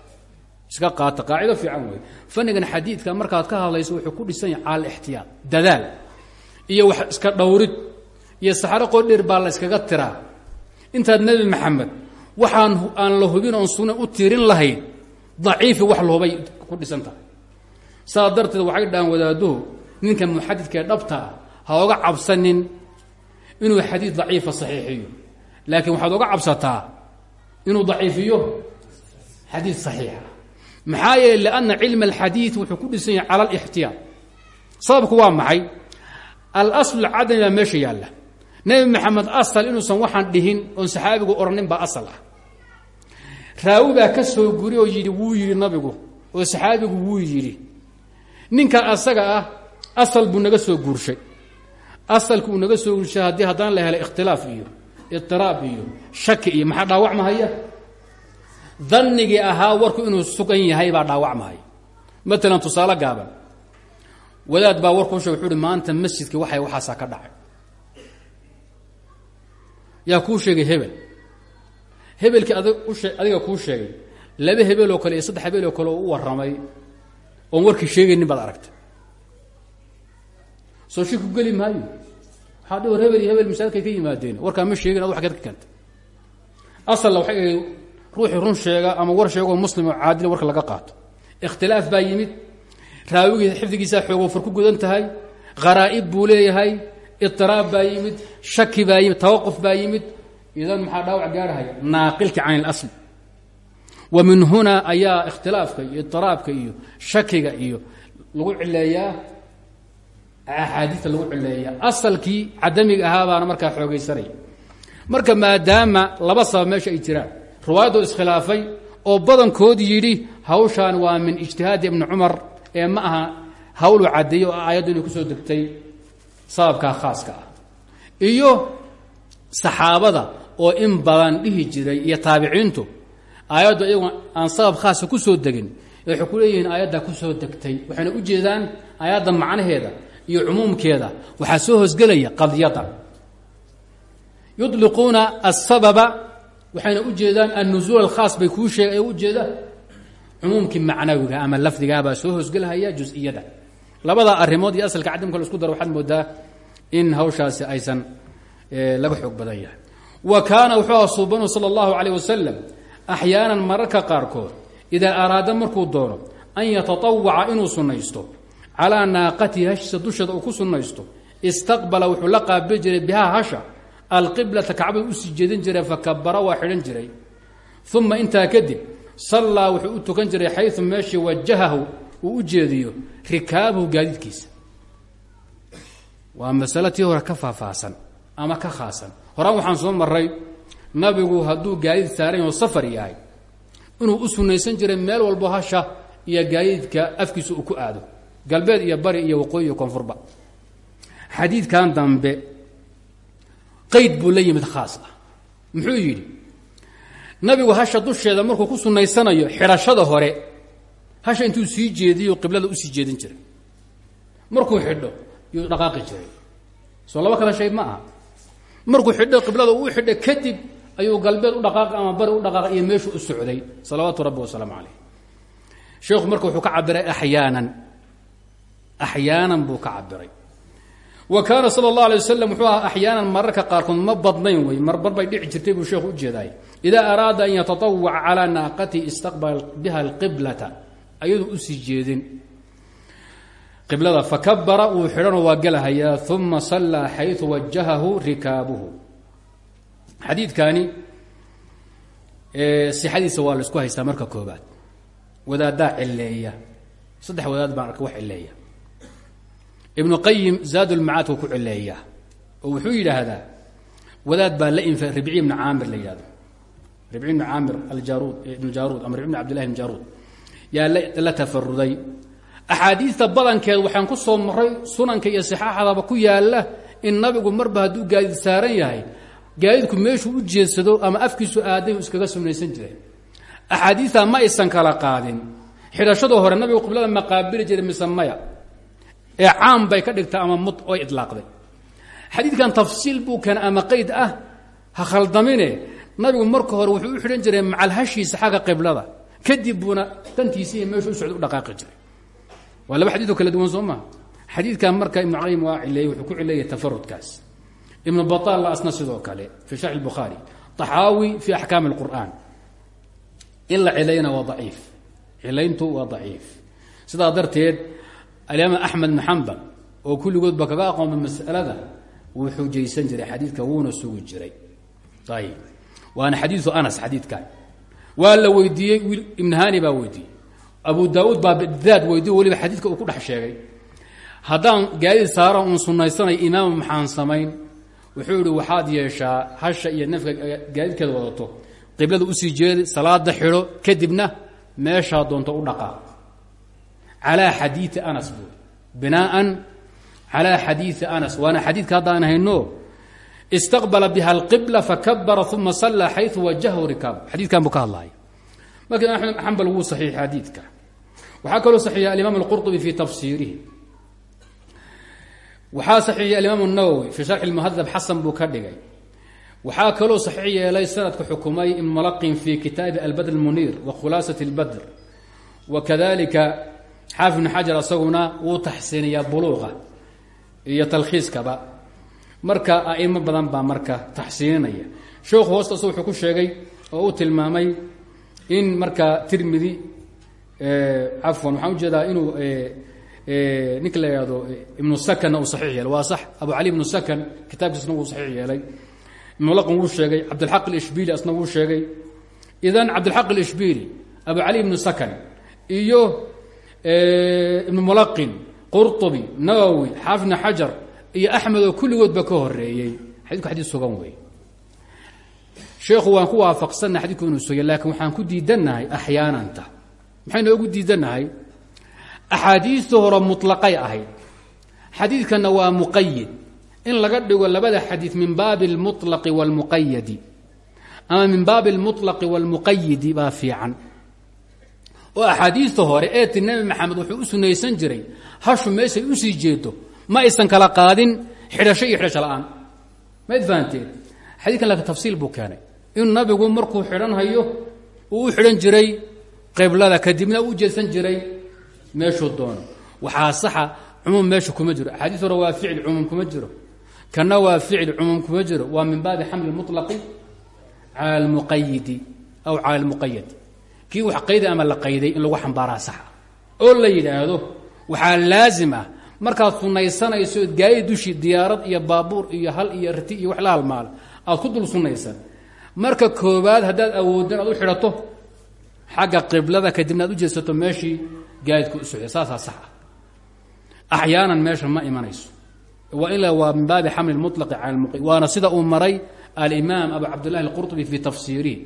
Iska qaata qaacido fiican wey fanigan xadiidka markaad ka hadlayso wuxuu ku dhisan yahay cala alixtiyaad dadaal iyo wax iska dhowrid iyo saxaro qodheer baa la yskaga tiraa intaad nebi maxamed waxaan aan la hubin oon sunna u tiirin lahayn daciifi wax lahubay ku dhisan tahay. Saa darteed waxay dhahaan wadaaduhu ninka muxadidka ee dhabta ah ha oga cabsanin inuu xadiid daciifa saxiixiyo. Laakiin waxaad oga cabsataa inuu daciifiyo xadiid saxiixa. Maxaa yeele lianna cilma alxadiid wuxuu ku dhisan yahay cala alixtiyaad sababku waa maxay? Alaslu lcadami baa meesha yaalla nebi maxamed asal inuusan waxaan dhihin oon saxaabigu odhanin baa asal ah. Raawi baa ka soo guri oo yidhi wuu yidhi nabigu. Oo saxaabigu wuu yidhi ninka asaga ah asal buu naga soo guurshay. Asalku uu naga soo guurshay haddii haddana la helay ikhtilaaf iyo idiraab iyo shaki iyo maxaa dhaawacmahaya dannigii ahaa warku inuu sugan yahay baa dhaawacmahaya matalan tusaale gaaban. Wadaad baa warkuu sheeg wuxuu uhi maanta masjidkii waxay waxaasaa ka dhacay yaa kuu sheegay hebel. Hebelkii adig adiga kuu sheegay. Laba hebeloo kale iyo saddex hebeloo kale oo u warramay oon warkii sheegaynin baad aragtay. Soo shi ku geli maayo. Waxaa dhi war hebel iyo hebel masaajidkay ka yimaadeen. Warkaa ma sheegin ad keed ka keentay. Asalna waxay ahayd ruuxii run sheega ama war sheegoo muslim oo caadila warka laga qaato. Ikhtilaaf baa yimid. Raawigii xifdigiisaa xoogoo far ku gudan tahay. Kharaa'ib buu leeyahay itiraab baa yimid shaki baa yimid tawaquf baa yimid idan maxaa dhaawac gaarhaya naaqilka can اlasl wa min huna ayaa ikhtilaafka iyo itiraabka iyo shakiga iyo lagu cileeyaa axaadiista lagu cileeyaa asalkii cadamiga ahaa baana markaa xoogaysanaya. Marka maadaama laba sabab meesha ay jiraan riwaayadoo iskhilaafay oo badankood waa min ijtihaadi ibni cumar ee ma aha hawlu caddeeyo oo aayaddu inay ku soo sababkaa khaaska ah. Iyo saxaabada oo in badan dhihi jiray iyo taabiciintu aayaddu iyagu aan sabab khaasa ku soo degin waxay ku leeyihiin aayaddaa ku soo degtay waxayna u jeedaan aayadda macnaheeda iyo cumuumkeeda. Waxaa soo hoosgelaya qadiyada yuliquuna asababa waxayna u jeedaan annuzuul alkhaas bay kuu sheeg u jeeda cumuumkii macnawiga ama lafdigaabaa soo hoosgelhaya jus'iyada labada arrimood iyo asalka cadamka la isku daro waxaad moodaa in hawshaasi aysan laga xoog badan yahay. Wa kaana wuxuu aha suubanu sala allahu calayh wasalam axyaanan mararka qaarkood idaa araada markuu doono an yatatawaca inuu sunnaysto calaa naaqatihi hashisa dusheeda uu ku sunnaysto istaqbala wuxuu la qaabili jiray bihaa hasha alqiblata kacbada u sii jeedin jiray fakabara waa xidhan jiray. Uma intaa kadib sallaa wuxuu u tukan jiray xayu meeshii wajahahu uu u jeediyo rikaabuhu gaadiidkiisa. Waa masalo tii hore ka faahfaahsan ama ka khaasan. Horaan waxaan soo maray nabigu hadduu gaadiid saaran yaho safar yahay inuu u sunnaysan jiray meel walbo hasha iyo gaadiidka afkiisa uu ku aado. Galbeed iyo bari iyo waqooyi iyo koonfurba. Xadiidkan dambe qayd buu la yimid khaas ah. Muxuu yidhi nabigu hasha dusheeda markuu ku sunnaysanayo xidhashada hore hasha intuu sii jeediyo qiblada u sii jeedin jiray. Markuu xidho yuu dhaqaaqi jiray. Soo laba kala shay ma markuu xidho qiblada uu xidho kadib ayuu galbeed u dhaqaaqay ama bari u dhaqaaqay iyo meeshuu u socday. Salawaatu rabbi wasalaamu calayh sheekhu marka wuxuu ka cabiray axyaanan. Axyaanan buu ka cabiray wa kaana sala اllah alay wuxuu ahaa axyaanan mararka qaarkood ma badnayn wey marbar bay dhici jirtay buu sheekhu ujeedaay idaa araada an yatatawaca calaa naaqatihi istaqbala biha alqiblata ayadoo u sii jeedin. Qiblada fakabara wuu xidhanoo waa gelahayaa uma sallaa xayu wajahahu rikaabuhu. Xadiidkani sixadiisa waa la isku haystaa marka koobaad wadaadaa cileeya saddex wadaad baan arka wax cileeya ibnu qayim zaadulmacaadku ku cileeya oo wuxuu yidhaahdaa wadaad baa la infa ribci ibni caamir la yidhahdo ribci ibni caamir aljaruud ibnu jaruud ama ibn abdillahi ibn jaruud yaa la tafaruday axaadiista badankeed waxaan ku soo maray sunanka iyo sixaaxadaba ku yaalla in nabigu marba hadduu gaadiid saaran yahay gaadiidku meeshuu u jeedsado ama afkiisu aaday iskaga sunnaysan jiray. Axaadiistaa ma aysan kala qaadin. Xidhashadoo hore nabigu qiblada ma qaabili jiray mise maya ee caam bay ka dhigta ama mud oy idlaaqday. Xadiidkan tafsiil buu keena ama qayd ah ha khaldamine. Nabigu marka hore wuxuu u xidhan jiray macalhashiisa xagga qiblada kadib buuna dantiisi iyo dhaqaaqi jiray. Waa laba xadiid kala duwan soo maha xadiidkan marka ibnu qayyim waa cileeyey wuxuu ku cileeyay tafarudkaas ibnu baaalna asna sidoo kale fii sharxi bukhaari taxaawi fii axkaami اlqur'aan in la cilayna waa daciif. Cilayntu waa daciif. Darteed alimaam axmed bn xambal oo kulligoodba kaga aqoonba masalada wuu xujaysan jiray xadiidka wuuna sugi jiray. Ayb waana xadiiu anas xadiidkan waa la weydiiyey ibn hani baa weydiiyey. Abu daauud baa daad weydiiyo weliba xadiidka uu ku dhex sheegay. Haddaan gaadiid saara uun sunnaysanay imaam maxaan samayn wuxuu yihi waxaad yeeshaa hasha iyo nafka gaadiidkeeda wadato. Qiblada u sii jeedi salaada xidho kadibna meeshaa doonto u dhaqaaq calaa xadiii anas buu binaaan calaa xadiii anas. Waana xadiidka haddaan hayno istaqbala biha alqibla fakabara uma sallaa xayu wajahu rikaab xadiidkan buu ka hadlaya marka imaam axmed xambal wuu saxiixay xadiidka waxaa kaloo saxiixa alimaam alqurطubi fii tafsiirihi waxaa saxiixiyay alimaam الnawowi fii sharxi اlmuhadab xasan buu ka dhigay waxaa kaloo saxiix yeelay sanadka xukumay ibn malaqin fii kitaabi albadr اmuniir wa khulaasaة اlbadr wa kadalika xaafid bn xajar asaguna wuu taxsiiniyaa buluuqa iyo talkhiiskaba marka a'imo badan baa marka taxsiininaya sheekhu hoostaas wuxuu ku sheegay oo uu tilmaamay in marka tirmidi cafwan waxaan u jeedaa inuu ninka la yihahdo ibnu sakanna uu saxiix yeelay. Waa sax abu cali ibnu sakan kitaabkiisna wuu saxiix yeelay. Ibnulaqan wuu sheegay cabdilxaq alishbili asna wuu sheegay. Idan cabdilxaq alishbili abu cali ibnu sakan iyo ibnu mulaqin qurطubi nawowi xaafidna xajar iyo axmed oo kulligoodba ka horeeyey xadidku xadiid sugan wey sheekhu waan ku waafaqsannaha xadidku inuu sugay laakiin waxaan ku diidannahay axyaananta maxaynu ogu diidannahay axaadiista hore muطlaqay ahayd xadiidkanna waa muqayid in laga dhigo labada xadiid min baabi اlmuطlaqi wاlmuqayadi ama min baabi اlmuطlaqi wاlmuqayidi baa fiican oo axaadiista hore ee ti nebi maxamed wuxuu u sunaysan jiray hashu meeshay usii jeedo ma aysan kala qaadin xidhasho iyo xidhasho la'aan mayd fahanteen xadiidkan laakiin tafsiil buu keenay in nabigu markuu xidhanhayo uu u xidhan jiray qiblada kadibna u jeedsan jiray meeshuu doono waxaa saxa cumuum meesha kuma jiro axaadiis hore waa ficil cumuum kuma jiro kana waa ficil cumuum kuma jiro waa min baabi xamli muطlaqi cala almuqayidi aw cala almuqayad kii wax qayday ama la qayday in lagu xambaaraa saxa oo la yidhaahdo waxaa laazim ah markaad sunaysanayso gaari dushii diyaarad iyo baabuur iyo hal iyo rati iyo wax la halmaala aad ku dul sunaysan marka koobaad haddaad awooddan aad u xidhato xagga qiblada kadibna aad u jeedsato meeshii gaadidka u socday saasaa sax ah axyaanan meesha ma imanayso waa ila waa min baabi xamli muطlaqi cala lmuqi waana sida uu maray alimaam abu cabdillahi alqurطubi fii tafsiirihi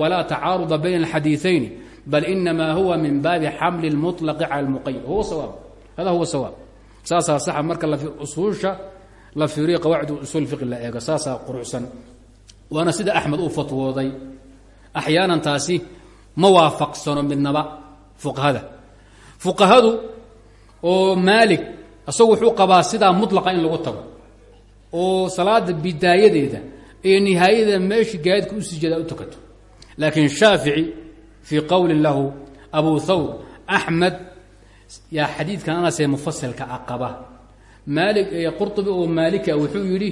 walaa tacaaruda bayna alxadiiثayn bal inamaa huwa min baabi xamli اlmuطlaqi cala lmuqayad huwa sawaab hada huwa sawaab saasaa saxa marka usuusha la fiiriyo qawaacid usul fiqi la eego saasaa quruxsan. Waana sida axmed uu fatwooday. Axyaanan taasi ma waafaqsano midnaba fuqahada. Fuqahadu oo maalik isagu wuxuu qabaa sidaa mutlaqa in lagu tago oo salaada bidaayadeeda iyo nihaayadeeda meeshii gaadidka u sii jeeda u tukato. Laakiin shaafici fii qowli lahu abu thawr axmed yaa xadiidkan anasee mufasilka a qaba. Maali qurطubi oo maalika wuxuu yidhi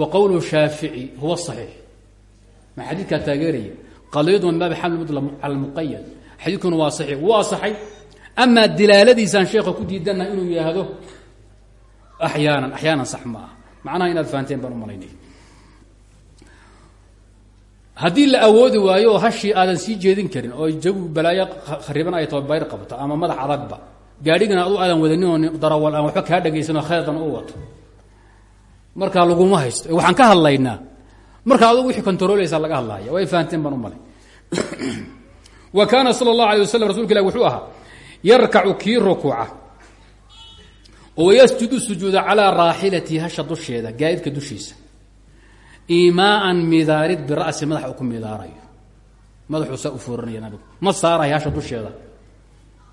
wa qowlu shaafici huwa صaxiix ma xadiidkaa taageeraya? Qadiyadu min baabi xaml mudla cala muqayad xadiidkuna waa saxiix. Wuu asaxay amaa dilaaladiisaan sheekha ku diidana inuu yidhaahdo axyaanan axyaanan sax ma ah macnaha inaad fahanteen baan u malaynay. Haddii la awoodi waayo oo hashii aadan sii jeedin karin oo jagu balaayo khariban ay taho bayr qabto ama madax adagba gaadhigana adu aadan wadanin oo darawal aan waxba kaa dhagaysan oo khaydan u wato. Markaa laguma haysto. Waxaan ka hadlaynaa. Marka adugu wixii kontarooleysaa laga hadlaya way fahanteen baan u wa kaana sala allahu alay waslm rasulka ilah wuxuu ahaa yarkacu kii rukuuca oo yasjudu sujuuda calaa raaxilatihi hasha dusheeda gaadidka dushiisa. Iimaaan midaarid bira'si madaxa uu ku midaarayo. Madaxuu saa u fooranaya ma saaraya hasha dusheeda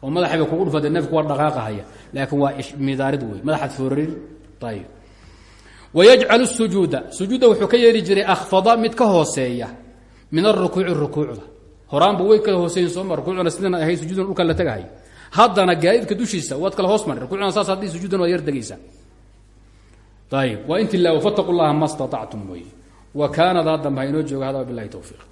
oo madaxayba kugu dhufade nafku waa dhaqaaqahaya laakiin waa midaarid wey madaxaad foorarin ayib wayajcalu sujuuda. Sujuudda wuxuu ka yeeli jiray akhfada mid ka hooseeya min arukuuci rukuucda. Horaanba way kala hooseeyin sooma rukuucdana sidana ahayd sujuudan dhulka la tagahay. Haddana gaadidka dushiisa waad kala hoos mari rukuucdana saas haddii sujuudan waad yar degaysaa ayib waa inti la fataqu llaha ma wa kaanadaa dambe ha jooga hada bilahi towfiiq